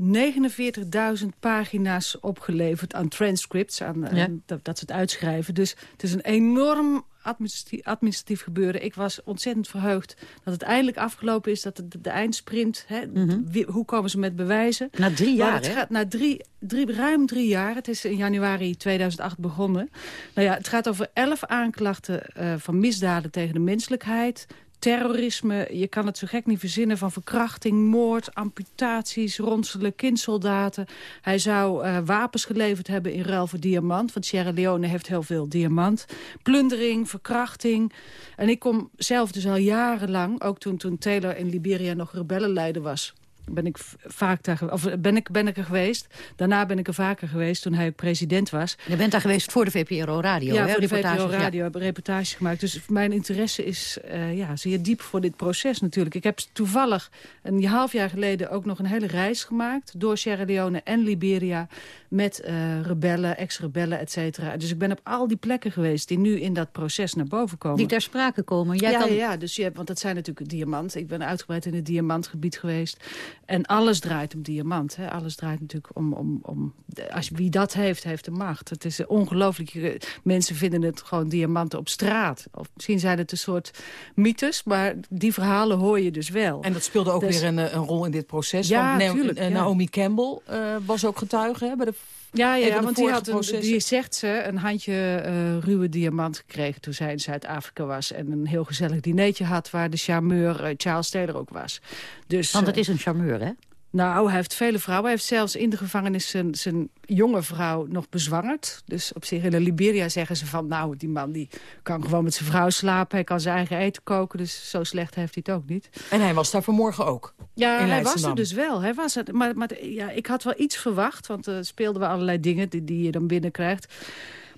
49.000 pagina's opgeleverd aan transcripts. Aan, ja. aan dat, dat, ze het uitschrijven. Dus het is een enorm administratief, administratief gebeuren. Ik was ontzettend verheugd dat het eindelijk afgelopen is. Dat de, de, de eindsprint, hè, mm -hmm. wie, hoe komen ze met bewijzen? Na drie jaar, het hè? gaat na drie, drie, ruim drie jaar. Het is in januari 2008 begonnen. Nou ja, het gaat over elf aanklachten uh, van misdaden tegen de menselijkheid terrorisme, je kan het zo gek niet verzinnen... van verkrachting, moord, amputaties, ronselen, kindsoldaten. Hij zou uh, wapens geleverd hebben in ruil voor diamant... want Sierra Leone heeft heel veel diamant. Plundering, verkrachting. En ik kom zelf dus al jarenlang, ook toen, toen Taylor in Liberia nog rebellenleider was... ben ik vaak daar, of ben ik, ben ik er geweest. Daarna ben ik er vaker geweest toen hij ook president was. Je bent daar geweest voor de VPRO Radio, Ja, hè? voor de VPRO ja. Radio heb ik reportages gemaakt. Dus mijn interesse is eh, ja, zeer diep voor dit proces natuurlijk. Ik heb toevallig een half jaar geleden ook nog een hele reis gemaakt... door Sierra Leone en Liberia met eh, rebellen, ex-rebellen, et cetera. Dus ik ben op al die plekken geweest die nu in dat proces naar boven komen. Die ter sprake komen. Jij ja, kan... ja, ja, dus je hebt, want dat zijn natuurlijk diamant. Ik ben uitgebreid in het diamantgebied geweest. En alles draait om diamant. Hè. Alles draait natuurlijk om... om, om als, wie dat heeft, heeft de macht. Het is ongelooflijk. Je- Mensen vinden het gewoon diamanten op straat. Of misschien zijn het een soort mythes, maar die verhalen hoor je dus wel. En dat speelde ook Dus- weer een, eh, een rol in dit proces. Ja, want Na- tuurlijk, eh, ja. Naomi Campbell eh, was ook getuige hè, bij de Ja, ja, want die, had een, die zegt ze een handje eh, ruwe diamant gekregen toen zij in Zuid-Afrika was. En een heel gezellig dinertje had waar de charmeur eh, Charles Taylor ook was. Dus, Want het eh, is een charmeur, hè? Nou, hij heeft vele vrouwen. Hij heeft zelfs in de gevangenis zijn, zijn jonge vrouw nog bezwangerd. Dus op zich in Liberia zeggen ze van... nou, die man die kan gewoon met zijn vrouw slapen. Hij kan zijn eigen eten koken. Dus zo slecht heeft hij het ook niet. En hij was daar vanmorgen ook. Ja, hij was er dus wel. Hij was er, maar maar ja, ik had wel iets verwacht. Want er speelden we allerlei dingen die, die je dan binnenkrijgt.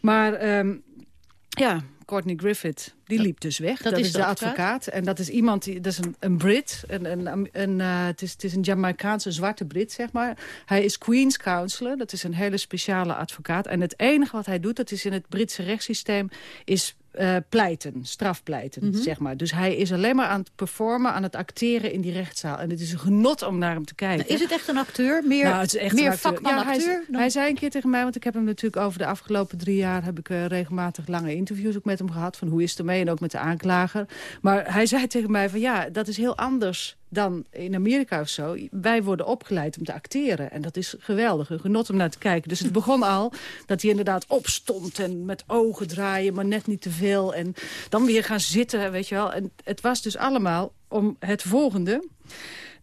Maar ehm, ja, Courtney Griffith, die liep dus weg. Dat Dat, is de de advocaat? advocaat. En dat is iemand, die, dat is een, een Brit. Een, een, een, eh, het, is, het is een Jamaicaanse zwarte Brit, zeg maar. Hij is Queen's Counselor. Dat is een hele speciale advocaat. En het enige wat hij doet, dat is in het Britse rechtssysteem... is eh, pleiten, strafpleiten, Mhm. zeg maar. Dus hij is alleen maar aan het performen, aan het acteren in die rechtszaal. En het is een genot om naar hem te kijken. Is het echt een acteur? Meer, Nou, het is echt meer een acteur. hij, acteur? dan- hij zei een keer tegen mij, want ik heb hem natuurlijk over de afgelopen drie jaar... heb ik eh, regelmatig lange interviews ook met hem gehad. Van hoe is het ermee en ook met de aanklager. Maar hij zei *laughs* tegen mij van ja, dat is heel anders dan in Amerika of zo. Wij worden opgeleid om te acteren. En dat is geweldig, een genot om naar te kijken. Dus het *laughs* begon al dat hij inderdaad opstond en met ogen draaien... maar net niet te veel. En dan weer gaan zitten, weet je wel. En het was dus allemaal om het volgende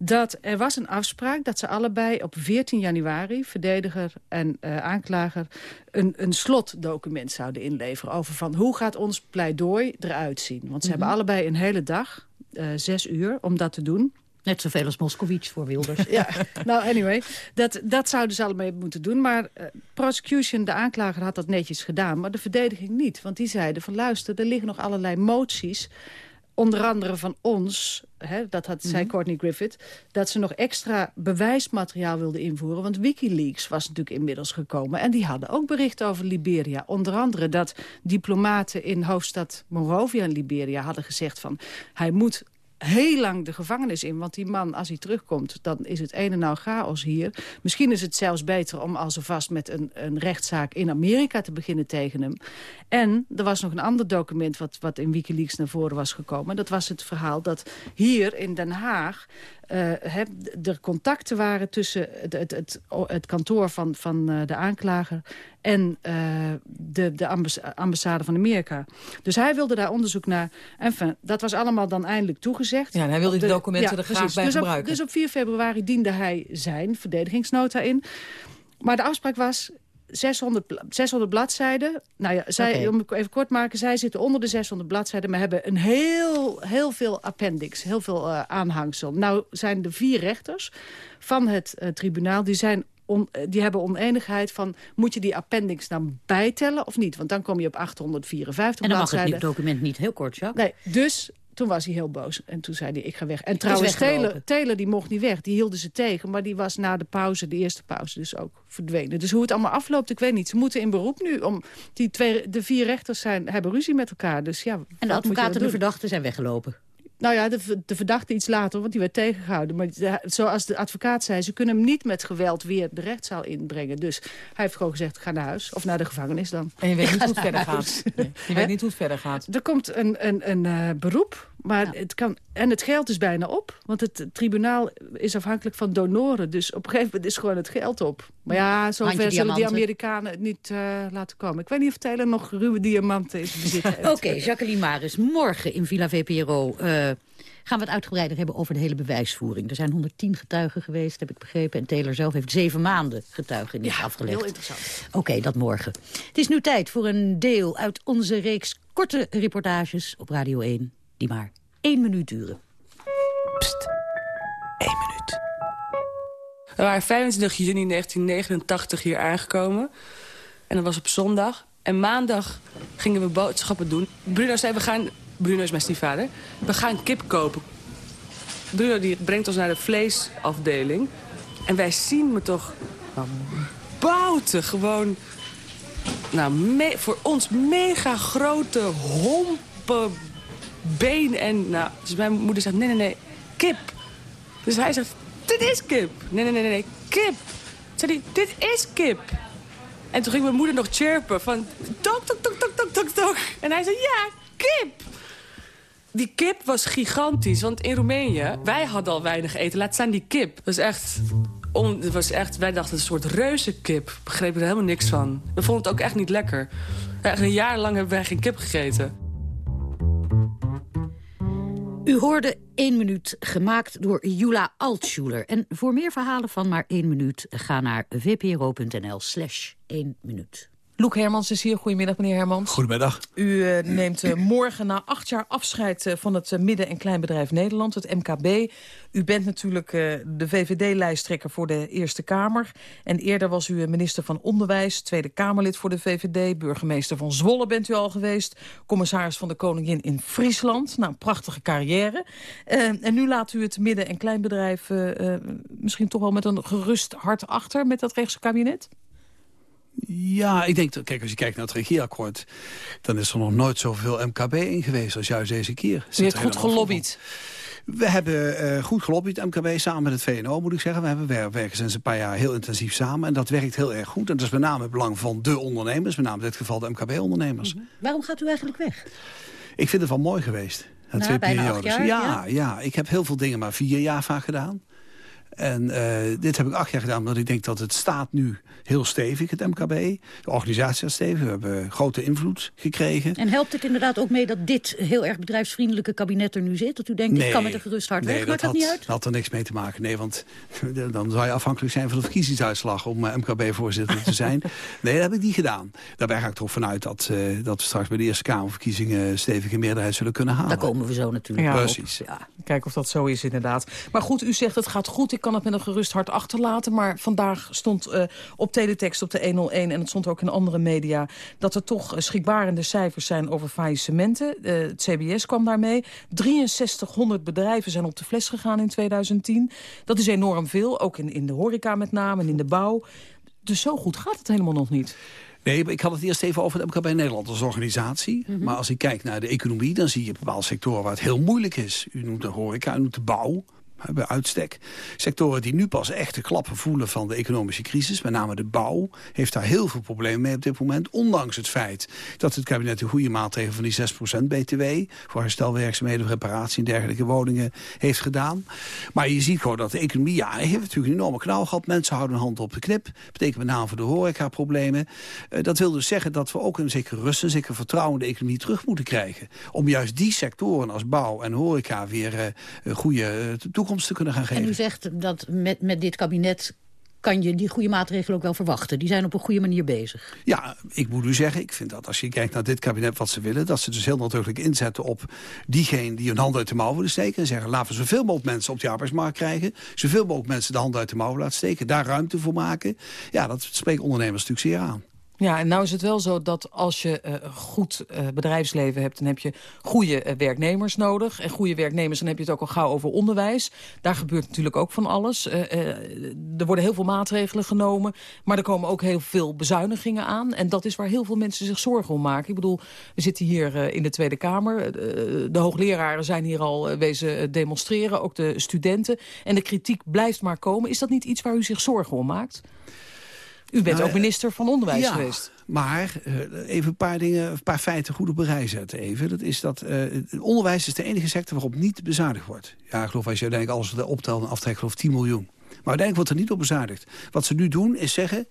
dat er was een afspraak dat ze allebei op 14 januari... verdediger en eh, aanklager een, een slotdocument zouden inleveren... over van hoe gaat ons pleidooi eruit zien. Want ze Mhm. hebben allebei een hele dag, zes uur, om dat te doen. Net zoveel als Moskowitz voor Wilders. *laughs* ja, nou anyway, dat, dat zouden ze allemaal moeten doen. Maar eh, prosecution, de aanklager, had dat netjes gedaan. Maar de verdediging niet. Want die zeiden van luister, er liggen nog allerlei moties... onder andere van ons, hè, dat had, zei Mhm. Courtney Griffith... dat ze nog extra bewijsmateriaal wilden invoeren. Want Wikileaks was natuurlijk inmiddels gekomen. En die hadden ook bericht over Liberia. Onder andere dat diplomaten in hoofdstad Monrovia in Liberia hadden gezegd van... hij moet heel lang de gevangenis in. Want die man, als hij terugkomt, dan is het een en al chaos hier. Misschien is het zelfs beter om alvast met een, een rechtszaak in Amerika te beginnen tegen hem. En er was nog een ander document wat, wat in Wikileaks naar voren was gekomen. Dat was het verhaal dat hier in Den Haag... hè, er contacten waren tussen het, het, het, het kantoor van, van eh, de aanklager... en eh, de, de ambas- ambassade van Amerika. Dus hij wilde daar onderzoek naar. Enfin, dat was allemaal dan eindelijk toegezegd. Ja, en hij wilde die De- documenten er graag precies. bij dus op, gebruiken. dus op 4 februari diende hij zijn verdedigingsnota in. Maar de afspraak was 600, bla- 600 bladzijden. Nou ja, zij, Oké. om even kort maken, zij zitten onder de 600 bladzijden... maar hebben een heel, heel veel appendix, heel veel eh, aanhangsel. Nou zijn de vier rechters van het eh, tribunaal... die zijn on- eh, die hebben oneenigheid van... moet je die appendix dan bijtellen of niet? Want dan kom je op 854 En dan mag het document niet heel kort, Jacques. Nee, dus toen was hij heel boos. En toen zei hij, ik ga weg. En trouwens. Taylor, Taylor die mocht niet weg. Die hielden ze tegen. Maar die was na de pauze, de eerste pauze, dus ook verdwenen. Dus hoe het allemaal afloopt, ik weet niet. Ze moeten in beroep nu. Om die twee, de vier rechters zijn, hebben ruzie met elkaar. Dus ja, En de advocaat en de doen? verdachte zijn weggelopen. Nou ja, de, de verdachte iets later, want die werd tegengehouden. Maar de- zoals de advocaat zei, ze kunnen hem niet met geweld weer de rechtszaal inbrengen. Dus hij heeft gewoon gezegd, ga naar huis. Of naar de gevangenis dan. En je weet niet hoe het verder gaat. Nee, je weet niet hoe het verder gaat. Er komt een, een, een eh, beroep, maar het kan, en het geld is bijna op. Want het tribunaal is afhankelijk van donoren. Dus op een gegeven moment is gewoon het geld op. Maar ja, zover Handje zullen die. Amerikanen het niet eh, laten komen. Ik weet niet of Taylor nog ruwe diamanten in bezit heeft. *laughs* Oké, Jacqueline Maris, morgen in Villa VPRO... eh, gaan we het uitgebreider hebben over de hele bewijsvoering. Er zijn 110 getuigen geweest, heb ik begrepen. En Taylor zelf heeft zeven maanden getuigenis afgelegd. Heel interessant. Oké, dat morgen. Het is nu tijd voor een deel uit onze reeks korte reportages op Radio 1... die maar één minuut duren. Eén minuut. We waren 25 juni 1989 hier aangekomen. En dat was op zondag. En maandag gingen we boodschappen doen. Bruno zei, we gaan... Bruno is mijn stiefvader. We gaan kip kopen. Bruno die brengt ons naar de vleesafdeling. En wij zien me toch... Nou, bouten, gewoon... Nou, voor ons mega grote hompen been. En nou, dus mijn moeder zegt, nee, nee, nee, kip. Dus hij zegt, dit is kip. Nee, nee, nee, nee, kip. Zei dit is kip. En toen ging mijn moeder nog chirpen van... Tok, tok, tok, tok, tok, tok. En hij zei, ja, kip. Die kip was gigantisch, want in Roemenië... wij hadden al weinig eten, laat staan die kip. Dat was echt... Was echt wij dachten een soort reuzenkip. Begrepen er helemaal niks van. We vonden het ook echt niet lekker. Echt een jaar lang hebben wij geen kip gegeten. U hoorde 1 minuut, gemaakt door Jula Altschuler. En voor meer verhalen van maar 1 minuut... ga naar vpro.nl slash 1 minuut. Loek Hermans is hier. Goedemiddag, meneer Hermans. Goedemiddag. U eh, neemt eh, morgen na acht jaar afscheid eh, van het midden- en kleinbedrijf Nederland, het MKB. U bent natuurlijk eh, de VVD-lijsttrekker voor de Eerste Kamer. En eerder was u minister van Onderwijs, Tweede Kamerlid voor de VVD... burgemeester van Zwolle bent u al geweest... commissaris van de Koningin in Friesland. Nou, een prachtige carrière. Eh, en nu laat u het midden- en kleinbedrijf misschien toch wel met een gerust hart achter... met dat rechtse kabinet? Ja, ik denk, dat, kijk, als je kijkt naar het regeerakkoord... dan is er nog nooit zoveel MKB in geweest als juist deze keer. U heeft goed gelobbyd. We hebben eh, goed gelobbyd, MKB, samen met het VNO moet ik zeggen. We hebben wer- werken sinds een paar jaar heel intensief samen. En dat werkt heel erg goed. En dat is met name het belang van de ondernemers. Met name in dit geval de MKB-ondernemers. Waarom gaat u eigenlijk weg? Ik vind het wel mooi geweest. Na twee bijna acht periodes. jaar, ja, ja. ja, ik heb heel veel dingen maar vier jaar vaak gedaan. En eh, dit heb ik acht jaar gedaan, omdat ik denk dat het staat nu heel stevig, het MKB. De organisatie staat stevig, we hebben grote invloed gekregen. En helpt het inderdaad ook mee dat dit heel erg bedrijfsvriendelijke kabinet er nu zit? Dat u denkt, ik kan met een gerust hart nee, weg, maakt dat dat niet uit? had er niks mee te maken. Nee, want *laughs* dan zou je afhankelijk zijn van de verkiezingsuitslag om eh, MKB-voorzitter te zijn. *laughs* nee, dat heb ik niet gedaan. Daarbij ga ik ook vanuit dat, eh, dat we straks bij de Eerste Kamerverkiezingen stevige meerderheid zullen kunnen halen. Daar komen we zo natuurlijk Ja, Precies. op. Kijken of dat zo is inderdaad. Maar goed, u zegt het gaat goed. Ik kan het met een gerust hart achterlaten. Maar vandaag stond eh, op teletext op de 101... en het stond ook in andere media... dat er toch eh, schrikbarende cijfers zijn over faillissementen. Eh, het CBS kwam daarmee. 6300 bedrijven zijn op de fles gegaan in 2010. Dat is enorm veel, ook in, in de horeca met name en in de bouw. Dus zo goed gaat het helemaal nog niet. Nee, ik had het eerst even over het MKB Nederland als organisatie. Maar als ik kijk naar de economie, dan zie je bepaalde sectoren waar het heel moeilijk is. U noemt de horeca, u noemt de bouw. Bij uitstek. Sectoren die nu pas echt de klappen voelen van de economische crisis. Met name de bouw heeft daar heel veel problemen mee op dit moment. Ondanks het feit dat het kabinet de goede maatregelen van die 6% BTW... voor herstelwerkzaamheden, reparatie en dergelijke woningen heeft gedaan. Maar je ziet gewoon dat de economie, ja, heeft natuurlijk een enorme knauw gehad. Mensen houden hun hand op de knip. betekent met name voor de horecaproblemen. Eh, dat wil dus zeggen dat we ook een zekere rust, een zeker vertrouwen in de economie terug moeten krijgen. Om juist die sectoren als bouw en horeca weer eh, een goede eh, toekomst te kunnen gaan geven. En u zegt dat met, met dit kabinet kan je die goede maatregelen ook wel verwachten. Die zijn op een goede manier bezig. Ja, ik moet u zeggen, ik vind dat als je kijkt naar dit kabinet wat ze willen... dat ze dus heel nadrukkelijk inzetten op diegenen die hun hand uit de mouw willen steken... en zeggen, laten we zoveel mogelijk mensen op de arbeidsmarkt krijgen... zoveel mogelijk mensen de hand uit de mouw laten steken... daar ruimte voor maken. Ja, dat spreekt ondernemers natuurlijk zeer aan. Ja, en nou is het wel zo dat als je uh, goed uh, bedrijfsleven hebt... dan heb je goede uh, werknemers nodig. En goede werknemers, dan heb je het ook al gauw over onderwijs. Daar gebeurt natuurlijk ook van alles. er worden heel veel maatregelen genomen. Maar er komen ook heel veel bezuinigingen aan. En dat is waar heel veel mensen zich zorgen om maken. Ik bedoel, we zitten hier in de Tweede Kamer. de hoogleraren zijn hier al wezen demonstreren. Ook de studenten. En de kritiek blijft maar komen. Is dat niet iets waar u zich zorgen om maakt? U bent Nou, ook minister van Onderwijs ja, geweest. Maar uh, even een paar dingen, een paar feiten goed op een rij zetten. Even. Dat is dat uh, onderwijs is de enige sector waarop niet bezuinigd wordt. Ja, ik geloof als je uiteindelijk alles optelt en aftrekt, geloof 10 miljoen. Maar uiteindelijk wordt er niet op bezuinigd. Wat ze nu doen is zeggen,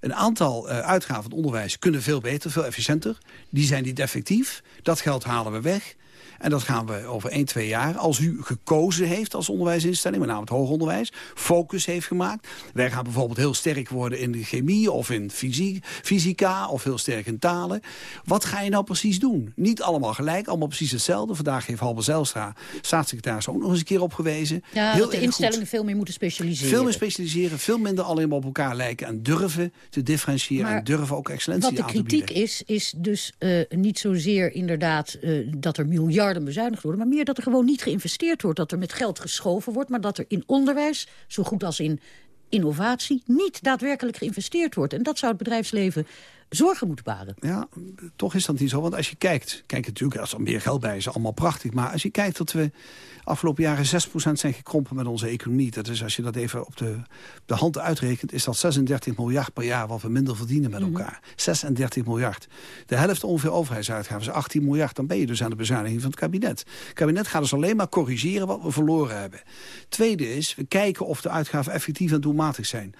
een aantal uh, uitgaven van onderwijs kunnen veel beter, veel efficiënter. Die zijn niet effectief. Dat geld halen we weg. En dat gaan we over 1, 2 jaar. Als u gekozen heeft als onderwijsinstelling, met name het hoger onderwijs... focus heeft gemaakt. Wij gaan bijvoorbeeld heel sterk worden in de chemie of in fysiek, fysica... of heel sterk in talen. Wat ga je nou precies doen? Niet allemaal gelijk, allemaal precies hetzelfde. Vandaag heeft Halbe Zijlstra, staatssecretaris, ook nog eens een keer op gewezen. Ja, heel dat de instellingen goed. veel meer moeten specialiseren. Veel meer specialiseren, veel minder alleen maar op elkaar lijken... en durven te differentiëren Maar en durven ook excellentie Wat de aan te kritiek bieden. is, is dus eh, niet zozeer inderdaad eh, dat er miljarden bezuinigd worden... maar meer dat er gewoon niet geïnvesteerd wordt. Dat er met geld geschoven wordt, maar dat er in onderwijs... zo goed als in innovatie niet daadwerkelijk geïnvesteerd wordt. En dat zou het bedrijfsleven zorgen moeten baren. Ja, toch is dat niet zo. Want als je kijkt, kijk natuurlijk, als er meer geld bij is, allemaal prachtig. Maar als je kijkt dat we afgelopen jaren 6% zijn gekrompen met onze economie. Dat is, als je dat even op de, de hand uitrekent, is dat 36 miljard per jaar wat we minder verdienen met elkaar. 36 miljard. De helft ongeveer overheidsuitgaven is 18 miljard. Dan ben je dus aan de bezuiniging van het kabinet. Het kabinet gaat dus alleen maar corrigeren wat we verloren hebben. Tweede is, we kijken of de uitgaven effectief en doelmatig zijn.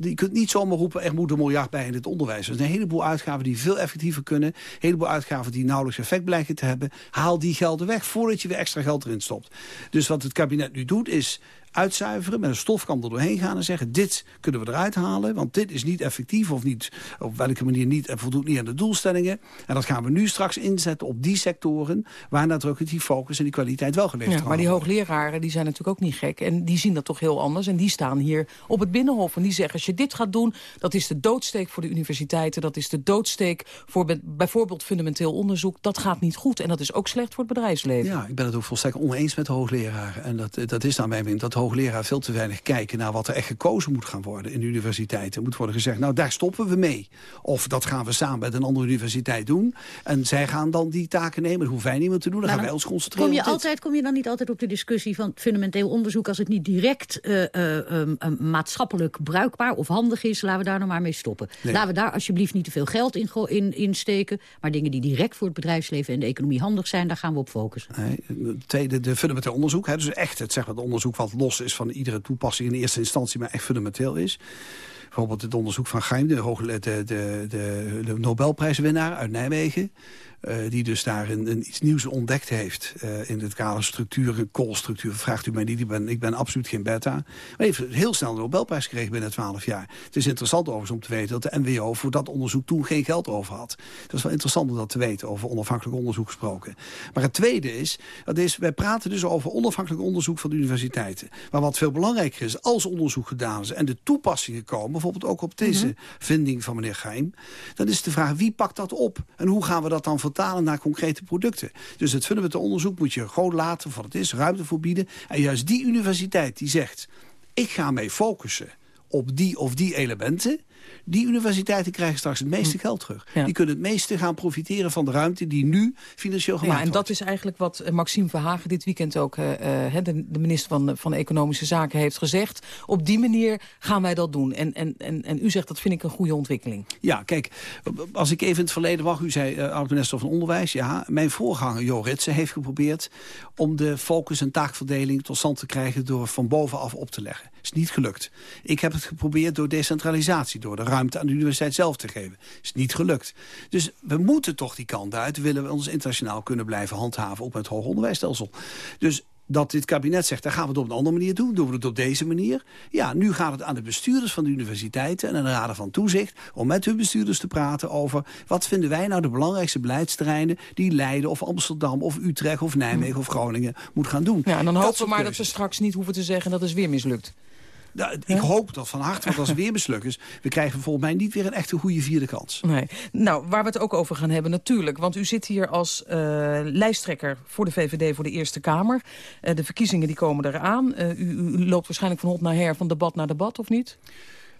Je kunt niet zomaar roepen, er moet een miljard bij in het onderwijs. Er zijn een heleboel uitgaven die veel effectiever kunnen. Een heleboel uitgaven die nauwelijks effect blijken te hebben. Haal die gelden weg voordat je weer extra geld erin stopt. Dus wat het kabinet nu doet is uitzuiveren, met een stofkam er doorheen gaan en zeggen... dit kunnen we eruit halen, want dit is niet effectief... of niet, op welke manier niet en voldoet niet aan de doelstellingen. En dat gaan we nu straks inzetten op die sectoren... waar nadrukkelijk die focus en die kwaliteit wel geleverd Ja, maar die hoogleraren die zijn natuurlijk ook niet gek. En die zien dat toch heel anders. En die staan hier op het Binnenhof. En die zeggen, als je dit gaat doen, dat is de doodsteek voor de universiteiten. Dat is de doodsteek voor be- bijvoorbeeld fundamenteel onderzoek. Dat gaat niet goed. En dat is ook slecht voor het bedrijfsleven. Ja, ik ben het ook volstrekt oneens met de hoogleraren. En dat, dat is naar mijn mening dat hoogleraren veel te weinig kijken... naar wat er echt gekozen moet gaan worden in de universiteiten. Er moet worden gezegd, nou daar stoppen we mee. Of dat gaan we samen met een andere universiteit doen. En zij gaan dan die taken nemen. Dat hoeven wij niet meer te doen. Dan Maar gaan wij ons concentreren Kom je, op altijd, kom je dan niet altijd op de discussie van fundamenteel onderzoek... als het niet direct eh, eh, um, um, maatschappelijk bruikbaar of handig is... laten we daar nou maar mee stoppen. Nee. Laten we daar alsjeblieft niet te veel geld in, in, in steken... maar dingen die direct voor het bedrijfsleven en de economie handig zijn... daar gaan we op focussen. Nee, tweede, de fundamenteel onderzoek. Hè, dus echt het, zeg maar, het onderzoek wat los is van iedere toepassing in eerste instantie, maar echt fundamenteel is. Bijvoorbeeld het onderzoek van Geim, de, de, de, de Nobelprijswinnaar uit Nijmegen. Eh, die dus daar een, een iets nieuws ontdekt heeft eh, in het kader structuur, koolstructuur. Vraagt u mij niet, ik ben, ik ben absoluut geen beta. Maar heeft heel snel de Nobelprijs gekregen binnen 12 jaar. Het is interessant overigens om te weten dat de NWO voor dat onderzoek toen geen geld over had. Dat is wel interessant om dat te weten, over onafhankelijk onderzoek gesproken. Maar het tweede is, dat is wij praten dus over onafhankelijk onderzoek van de universiteiten. Maar wat veel belangrijker is, als onderzoek gedaan is en de toepassingen komen, bijvoorbeeld ook op deze vinding van meneer Geim, dan is de vraag wie pakt dat op? En hoe gaan we dat dan naar concrete producten? Dus het fundamenteel onderzoek moet je gewoon laten wat het is, ruimte voor bieden. En juist die universiteit die zegt, ik ga mee focussen op die of die elementen... die universiteiten krijgen straks het meeste geld terug. Die kunnen het meeste gaan profiteren van de ruimte... die nu financieel gemaakt Ja, en wordt. dat is eigenlijk wat eh, Maxime Verhagen dit weekend ook... eh, eh, de, de minister van, van Economische Zaken heeft gezegd. Op die manier gaan wij dat doen. En, en, en, en u zegt dat vind ik een goede ontwikkeling. Ja, kijk, als ik even in het verleden mag... u zei, uh, oud-minister van Onderwijs... ja, mijn voorganger Jo Ritsen heeft geprobeerd... om de focus- en taakverdeling tot stand te krijgen... door van bovenaf op te leggen. Is niet gelukt. Ik heb het geprobeerd door decentralisatie... door de ruimte aan de universiteit zelf te geven. Is niet gelukt. Dus we moeten toch die kant uit... willen we ons internationaal kunnen blijven handhaven... op het hoger onderwijsstelsel. Dus dat dit kabinet zegt, dan gaan we het op een andere manier doen. Doen we het op deze manier? Ja, nu gaat het aan de bestuurders van de universiteiten... en aan de raden van toezicht om met hun bestuurders te praten over... wat vinden wij nou de belangrijkste beleidsterreinen... die Leiden of Amsterdam of Utrecht of Nijmegen of Groningen moet gaan doen. Ja, en dan hopen we maar dat we straks niet hoeven te zeggen... dat is weer mislukt. Ja, ik hoop dat van harte, want als het weer mislukt is... we krijgen volgens mij niet weer een echte goede vierde kans. Nee. Nou, waar we het ook over gaan hebben natuurlijk. Want u zit hier als uh, lijsttrekker voor de VVD voor de Eerste Kamer. Uh, de verkiezingen die komen eraan. Uh, u, u, loopt waarschijnlijk van hot naar her, van debat naar debat, of niet?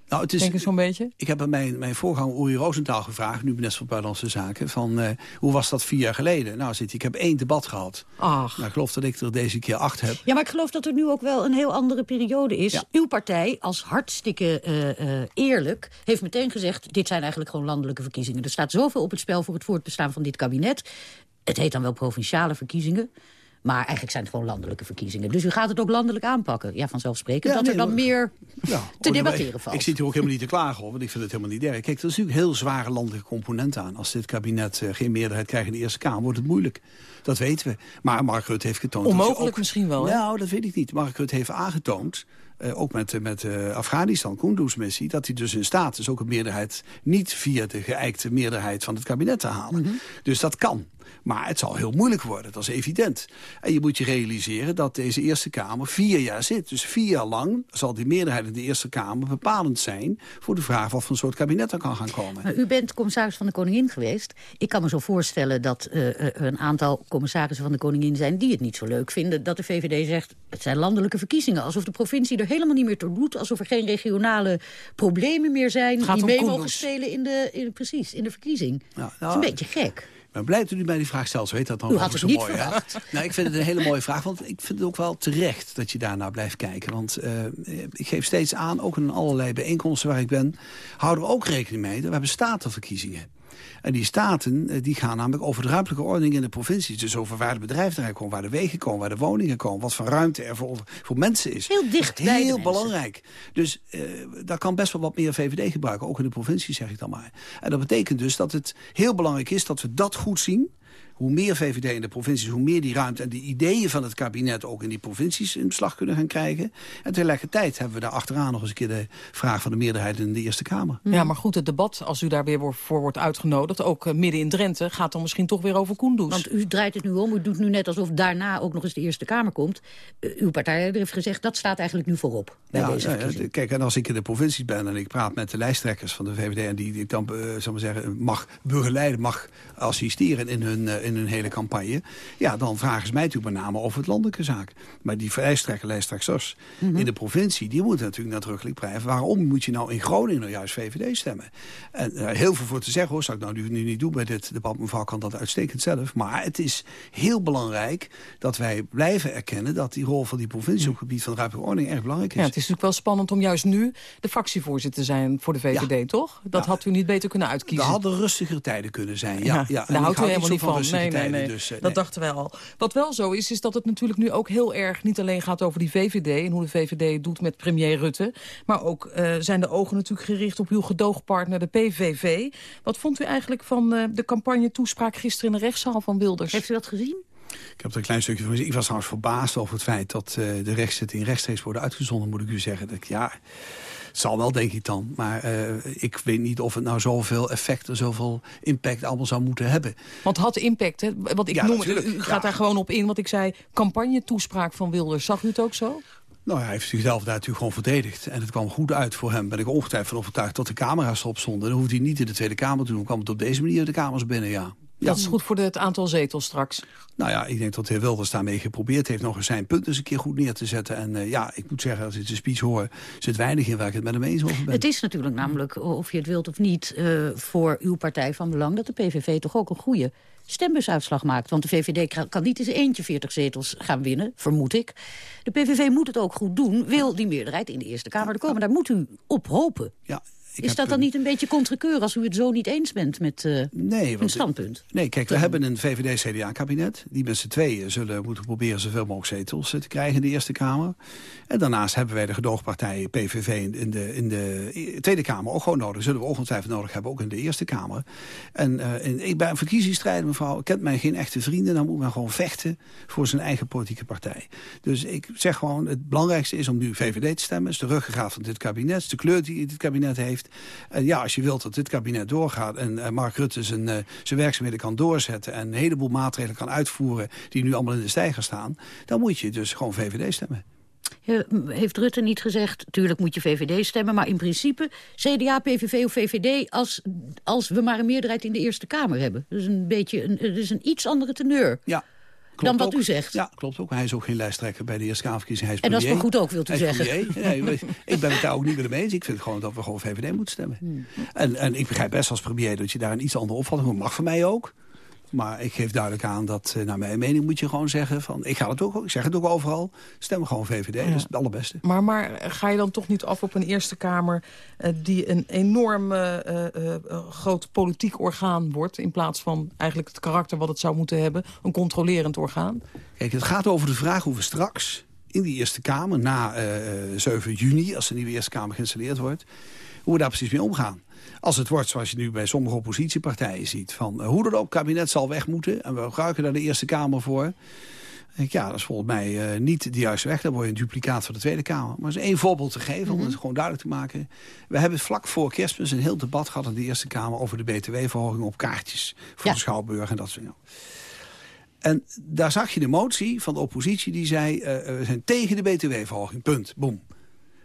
Nou, het is, Denk ik zo'n beetje? Ik heb aan mijn, mijn voorganger Uri Rosenthal gevraagd, nu minister van Buitenlandse Zaken, van uh, hoe was dat vier jaar geleden? Nou, zit ik heb één debat gehad. Ach. Nou, ik geloof dat ik er deze keer acht heb. Ja, maar ik geloof dat er nu ook wel een heel andere periode is. Ja. Uw partij, als hartstikke uh, uh, eerlijk, heeft meteen gezegd... dit zijn eigenlijk gewoon landelijke verkiezingen. Er staat zoveel op het spel voor het voortbestaan van dit kabinet. Het heet dan wel provinciale verkiezingen. Maar eigenlijk zijn het gewoon landelijke verkiezingen. Dus u gaat het ook landelijk aanpakken. Ja, vanzelfsprekend. Ja, dat er dan meer Ja, te debatteren valt. Ik zit hier ook helemaal niet te klagen over, want ik vind het helemaal niet erg. Kijk, er is natuurlijk een heel zware landelijke component aan. Als dit kabinet eh, geen meerderheid krijgt in de Eerste Kamer, wordt het moeilijk. Dat weten we. Maar Mark Rutte heeft getoond... Onmogelijk ook- misschien wel, hè? Nou, dat weet ik niet. Mark Rutte heeft aangetoond... eh, ook met, met eh, Afghanistan, Kunduz-missie... dat hij dus in staat is ook een meerderheid... niet via de geëikte meerderheid van het kabinet te halen. Mhm. Dus dat kan. Maar het zal heel moeilijk worden, dat is evident. En je moet je realiseren dat deze Eerste Kamer vier jaar zit. Dus vier jaar lang zal die meerderheid in de Eerste Kamer bepalend zijn... voor de vraag voor een soort kabinet er kan gaan komen. Maar u bent commissaris van de Koningin geweest. Ik kan me zo voorstellen dat er een aantal commissarissen van de Koningin zijn... die het niet zo leuk vinden dat de VVD zegt... het zijn landelijke verkiezingen. Alsof de provincie er helemaal niet meer toe doet. Alsof er geen regionale problemen meer zijn... gaat die mee mogen spelen in de, in, precies, in de verkiezing. Ja, dat is nou, een beetje gek. Ik ben blij dat u mij die vraag stelt. Zo heet dat dan wel zo niet mooi. *laughs* Nou, ik vind het een hele mooie vraag, want ik vind het ook wel terecht dat je daarnaar blijft kijken. Want eh, ik geef steeds aan, ook in allerlei bijeenkomsten waar ik ben, houden we ook rekening mee we hebben statenverkiezingen. En die staten eh, die gaan namelijk over de ruimtelijke ordening in de provincies. Dus over waar de bedrijven komen, waar de wegen komen, waar de woningen komen. Wat voor ruimte er voor, voor mensen is. Heel dicht bij Heel belangrijk. Dus eh, daar kan best wel wat meer VVD gebruiken. Ook in de provincie zeg ik dan maar. En dat betekent dus dat het heel belangrijk is dat we dat goed zien. Hoe meer VVD in de provincies, hoe meer die ruimte en die ideeën van het kabinet ook in die provincies in beslag kunnen gaan krijgen. En tegelijkertijd hebben we daar achteraan nog eens een keer de vraag van de meerderheid in de Eerste Kamer. Ja, maar goed, het debat, als u daar weer voor wordt uitgenodigd... ook eh, midden in Drenthe, gaat dan misschien toch weer over Koendoes. Want u draait het nu om. U doet nu net alsof daarna ook nog eens de Eerste Kamer komt. Eh, uw partijleider heeft gezegd, dat staat eigenlijk nu voorop bij Ja, deze nou ja, kijk, en als ik in de provincies ben en ik praat met de lijsttrekkers van de VVD... en die, die ik dan, eh, zal maar zeggen, mag begeleiden, mag assisteren in hun, eh, in hun hele campagne... ja, dan vragen ze mij natuurlijk met name over het landelijke zaak. Maar die lijsttrekker, lijsttrekkers Mhm. in de provincie... die moeten natuurlijk nadrukkelijk prijven. Waarom moet je nou in Groningen nou juist VVD stemmen? En eh, heel veel voor te zeggen, hoor, zou ik nou nu, nu niet doen bij dit debat. Mevrouw kan dat uitstekend zelf. Maar het is heel belangrijk dat wij blijven erkennen... dat die rol van die provincie op het gebied van ruimtelijke ordening erg belangrijk is. Ja, het is natuurlijk wel spannend om juist nu de fractievoorzitter te zijn voor de VVD, toch? Dat had u niet beter kunnen uitkiezen. Er hadden rustigere tijden kunnen zijn. Ja, ja. Daar houdt u helemaal niet van. rustige Nee, nee, tijden, nee. dus, eh, dat nee. dachten wij al. Wat wel zo is, is dat het natuurlijk nu ook heel erg niet alleen gaat over die VVD... en hoe de VVD het doet met premier Rutte. Maar ook eh, zijn de ogen natuurlijk gericht op uw gedoogpartner, de PVV. Wat vond u eigenlijk van eh, de campagne-toespraak gisteren in de rechtszaal van Wilders? Heeft u dat gezien? Ik heb er een klein stukje van gezien. Ik was trouwens verbaasd over het feit dat eh, de rechtszittingen rechtstreeks worden uitgezonden, moet ik u zeggen. Dat ik, ja, zal wel, denk ik dan. Maar eh, ik weet niet of het nou zoveel effect en zoveel impact allemaal zou moeten hebben. Want had impact, hè? Want ik Ja, noem, natuurlijk. u gaat Ja. daar gewoon op in wat ik zei. Campagne-toespraak van Wilders. Zag u het ook zo? Nou, hij heeft zichzelf daar natuurlijk gewoon verdedigd. En het kwam goed uit voor hem. Ben ik ongetwijfeld van overtuigd dat de camera's erop stonden. Dan hoeft hij niet in de Tweede Kamer te doen. Dan kwam het op deze manier de Kamers binnen, ja. Ja. Dat is goed voor het aantal zetels straks. Nou ja, ik denk dat de heer Wilders daarmee geprobeerd heeft... nog eens zijn punt eens een keer goed neer te zetten. En eh, ja, ik moet zeggen, als ik de speech hoor... zit weinig in waar ik het met hem eens over ben. Het is natuurlijk namelijk, of je het wilt of niet... eh, voor uw partij van belang dat de PVV toch ook een goede stembusuitslag maakt. Want de VVD kan niet eens eentje 40 zetels gaan winnen, vermoed ik. De PVV moet het ook goed doen, wil die meerderheid in de Eerste Kamer er komen. Daar moet u op hopen. Ja, Is dat dan een- niet een beetje contrekeur als u het zo niet eens bent met eh Nee, een standpunt? Nee, kijk, we hebben een VVD-CDA-kabinet. Die met z'n tweeën zullen moeten proberen zoveel mogelijk zetels eh, te krijgen in de Eerste Kamer. En daarnaast hebben wij de gedoogpartij PVV in, de, in de Tweede Kamer ook gewoon nodig. Zullen we ongetwijfeld nodig hebben, ook in de Eerste Kamer. En, eh, en ik ben een verkiezingsstrijder, mevrouw. Kent mij geen echte vrienden. Dan moet men gewoon vechten voor zijn eigen politieke partij. Dus ik zeg gewoon, het belangrijkste is om nu VVD te stemmen. Het is de ruggengraat van dit kabinet. Het is de kleur die dit kabinet heeft. En ja, als je wilt dat dit kabinet doorgaat... en eh, Mark Rutte zijn, eh, zijn werkzaamheden kan doorzetten... en een heleboel maatregelen kan uitvoeren... die nu allemaal in de stijger staan... dan moet je dus gewoon VVD stemmen. Eh, heeft Rutte niet gezegd, tuurlijk moet je VVD stemmen... maar in principe CDA, PVV of VVD... als, als we maar een meerderheid in de Eerste Kamer hebben. Dus een beetje een, het is een iets andere teneur Ja. Dan wat ook. u zegt. Ja, klopt ook. Hij is ook geen lijsttrekker bij de Eerste Kamerverkiezingen. Hij is En dat is maar goed ook, wilt u zeggen. Nee, *laughs* ik ben het daar ook niet mee eens. Ik vind gewoon dat we gewoon VVD moeten stemmen. Hmm. En, en ik begrijp best als premier dat je daar een iets andere opvatting hebt. Mag van mij ook. Maar ik geef duidelijk aan dat, uh, naar mijn mening moet je gewoon zeggen... van, ik, ga het ook, ik zeg het ook overal, stem gewoon VVD, dat is het allerbeste. Maar, maar ga je dan toch niet af op een Eerste Kamer... Uh, die een enorm uh, groot politiek orgaan wordt... in plaats van eigenlijk het karakter wat het zou moeten hebben... een controlerend orgaan? Kijk, het gaat over de vraag hoe we straks in die Eerste Kamer... na 7 juni, als de nieuwe Eerste Kamer geïnstalleerd wordt... hoe we daar precies mee omgaan. Als het wordt zoals je nu bij sommige oppositiepartijen ziet... van hoe dan ook, kabinet zal weg moeten... en we gebruiken daar de Eerste Kamer voor... Ja, dat is volgens mij uh, niet de juiste weg. Dan word je een duplicaat van de Tweede Kamer. Maar is één voorbeeld te geven, mm -hmm. om het gewoon duidelijk te maken. We hebben vlak voor kerstmis een heel debat gehad in de Eerste Kamer... over de btw-verhoging op kaartjes voor ja. de Schouwburg en dat soort dingen. En daar zag je de motie van de oppositie die zei... Uh, we zijn tegen de btw-verhoging, punt, boom.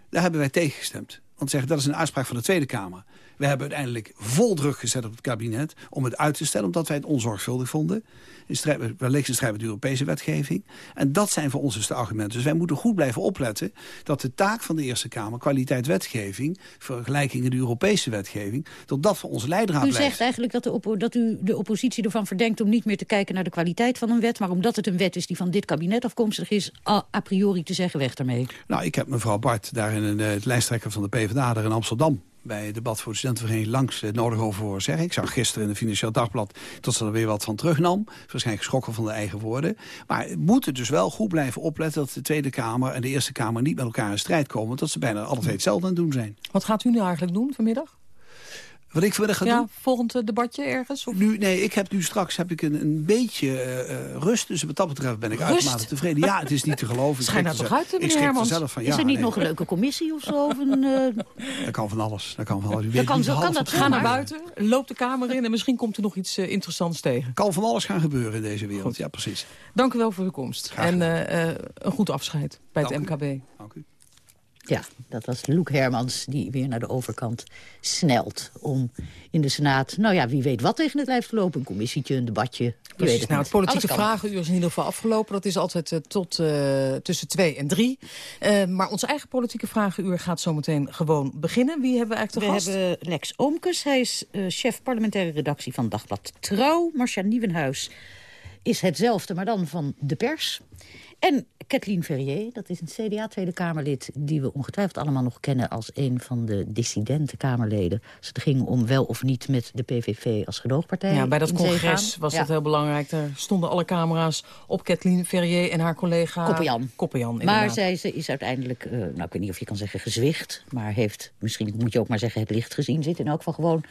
Daar hebben wij tegen gestemd. Want zeggen, dat is een uitspraak van de Tweede Kamer. We hebben uiteindelijk vol druk gezet op het kabinet om het uit te stellen... omdat wij het onzorgvuldig vonden. In strijd, wellicht in strijd met de Europese wetgeving. En dat zijn voor ons dus de argumenten. Dus wij moeten goed blijven opletten dat de taak van de Eerste Kamer... kwaliteit wetgeving, vergelijking in de Europese wetgeving... dat dat voor ons leidraad u blijft. U zegt eigenlijk dat, de dat u de oppositie ervan verdenkt... om niet meer te kijken naar de kwaliteit van een wet... maar omdat het een wet is die van dit kabinet afkomstig is... a, a priori te zeggen weg daarmee. Nou, ik heb mevrouw Bart, daarin een, het lijsttrekker van de PvdA... daar in Amsterdam bij het debat voor de studentenvereniging langs het nodig over zeggen. Ik zag gisteren in het Financieel Dagblad dat ze er weer wat van terugnam. Waarschijnlijk geschrokken van de eigen woorden. Maar we moeten dus wel goed blijven opletten dat de Tweede Kamer en de Eerste Kamer niet met elkaar in strijd komen. Dat ze bijna twee hetzelfde aan het doen zijn. Wat gaat u nu eigenlijk doen vanmiddag? Wat ik vanmiddag ga ja, doen? volgend debatje ergens? Of? Nu, nee, ik heb nu straks heb ik een, een beetje uh, rust. Dus wat dat betreft ben ik rust? uitermate tevreden. Ja, het is niet te geloven. Schijn nou toch uit, meneer Ik er Hermans. zelf van, ja, is er niet nee. nog een leuke commissie of zo? Of een, uh... *laughs* Dat kan van alles. Dat kan van alles. Dat kan zo- kan dat Ga naar buiten, loop de kamer in en misschien komt er nog iets uh, interessants tegen. kan van alles gaan gebeuren in deze wereld. Ja, precies. Dank u wel voor uw komst. En een goed afscheid bij Dank het u. MKB. Dank u. Ja, dat was Loek Hermans die weer naar de overkant snelt... om in de Senaat, nou ja, wie weet wat tegen het lijf te lopen. Een commissietje, een debatje. Precies, het nou, het politieke vragenuur is in ieder geval afgelopen. Dat is altijd uh, tot uh, tussen twee en drie. Uh, maar ons eigen politieke vragenuur gaat zometeen gewoon beginnen. Wie hebben we eigenlijk We te gast? hebben Lex Oomkes, hij is uh, chef parlementaire redactie van Dagblad Trouw. Marcia Nieuwenhuis is hetzelfde, maar dan van de pers. En Kathleen Verrier, dat is een CDA-Tweede Kamerlid... die we ongetwijfeld allemaal nog kennen als een van de dissidente Kamerleden. Als het ging om wel of niet met de PVV als gedoogpartij Ja, bij dat congres was Ja. dat heel belangrijk. Daar stonden alle camera's op Kathleen Verrier en haar collega... Koppenjan. Koppenjan, Maar zij ze is uiteindelijk, uh, nou ik weet niet of je kan zeggen gezwicht... maar heeft, misschien moet je ook maar zeggen, het licht gezien. Zit in elk geval gewoon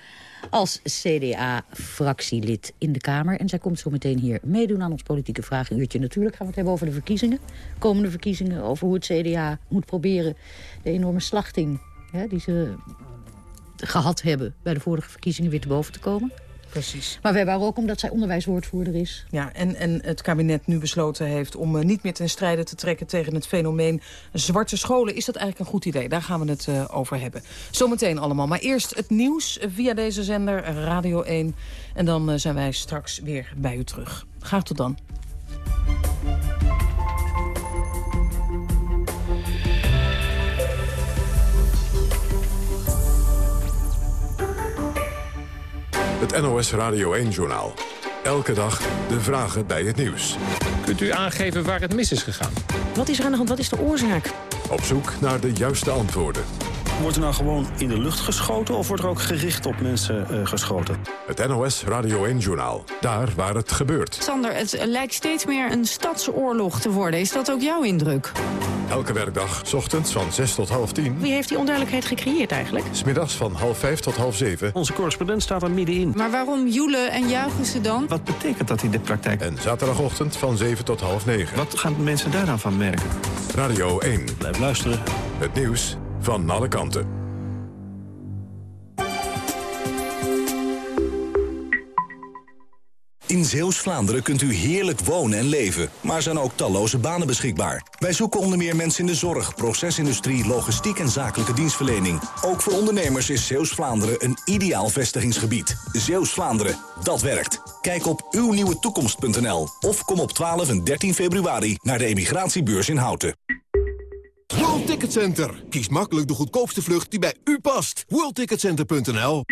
als CDA-fractielid in de Kamer. En zij komt zo meteen hier meedoen aan ons politieke vragenuurtje. Natuurlijk gaan we het hebben over de verkiezingen. Komende verkiezingen, over hoe het CDA moet proberen... de enorme slachting hè, die ze gehad hebben... bij de vorige verkiezingen weer te boven te komen. Precies. Maar we hebben haar ook omdat zij onderwijswoordvoerder is. Ja, en, en het kabinet nu besloten heeft om uh, niet meer ten strijde te trekken tegen het fenomeen zwarte scholen. Is dat eigenlijk een goed idee? Daar gaan we het uh, over hebben. Zometeen allemaal. Maar eerst het nieuws via deze zender Radio 1. En dan uh, zijn wij straks weer bij u terug. Graag tot dan. Het NOS Radio 1-journaal. Elke dag de vragen bij het nieuws. Kunt u aangeven waar het mis is gegaan? Wat is er aan de hand? Wat is de oorzaak? Op zoek naar de juiste antwoorden. Wordt er nou gewoon in de lucht geschoten of wordt er ook gericht op mensen uh, geschoten? Het NOS Radio 1-journaal. Daar waar het gebeurt. Sander, het lijkt steeds meer een stadsoorlog te worden. Is dat ook jouw indruk? Elke werkdag, s ochtends van 6 tot half 10. Wie heeft die onduidelijkheid gecreëerd eigenlijk? Smiddags van half 5 tot half 7. Onze correspondent staat er middenin. Maar waarom joelen en juichen ze dan? Wat betekent dat in de praktijk? En zaterdagochtend van 7 tot half 9. Wat gaan mensen daar dan van merken? Radio 1. Blijf luisteren. Het nieuws van alle kanten. In Zeeuws-Vlaanderen kunt u heerlijk wonen en leven, maar zijn ook talloze banen beschikbaar. Wij zoeken onder meer mensen in de zorg, procesindustrie, logistiek en zakelijke dienstverlening. Ook voor ondernemers is Zeeuws-Vlaanderen een ideaal vestigingsgebied. Zeeuws-Vlaanderen, dat werkt. Kijk op uwnieuwetoekomst.nl of kom op 12 en 13 februari naar de emigratiebeurs in Houten. World Ticket Center. Kies makkelijk de goedkoopste vlucht die bij u past. WorldTicketCenter.nl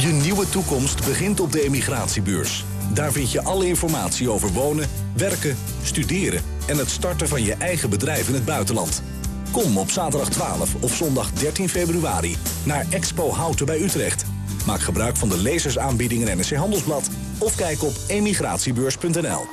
Je nieuwe toekomst begint op de emigratiebeurs. Daar vind je alle informatie over wonen, werken, studeren... en het starten van je eigen bedrijf in het buitenland. Kom op zaterdag 12 of zondag 13 februari naar Expo Houten bij Utrecht. Maak gebruik van de lezersaanbiedingen NRC Handelsblad... of kijk op emigratiebeurs.nl.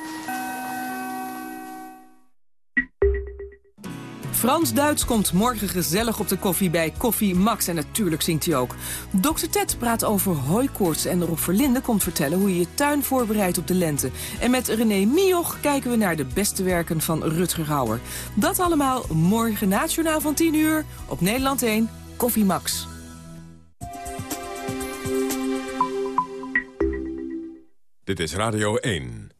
Frans Duits komt morgen gezellig op de koffie bij Koffie Max. En natuurlijk zingt hij ook. Dr. Ted praat over hooikoorts. En Rob Verlinde komt vertellen hoe je je tuin voorbereidt op de lente. En met René Mioch kijken we naar de beste werken van Rutger Hauer. Dat allemaal morgen nationaal van 10 uur op Nederland 1 Koffie Max. Dit is Radio 1.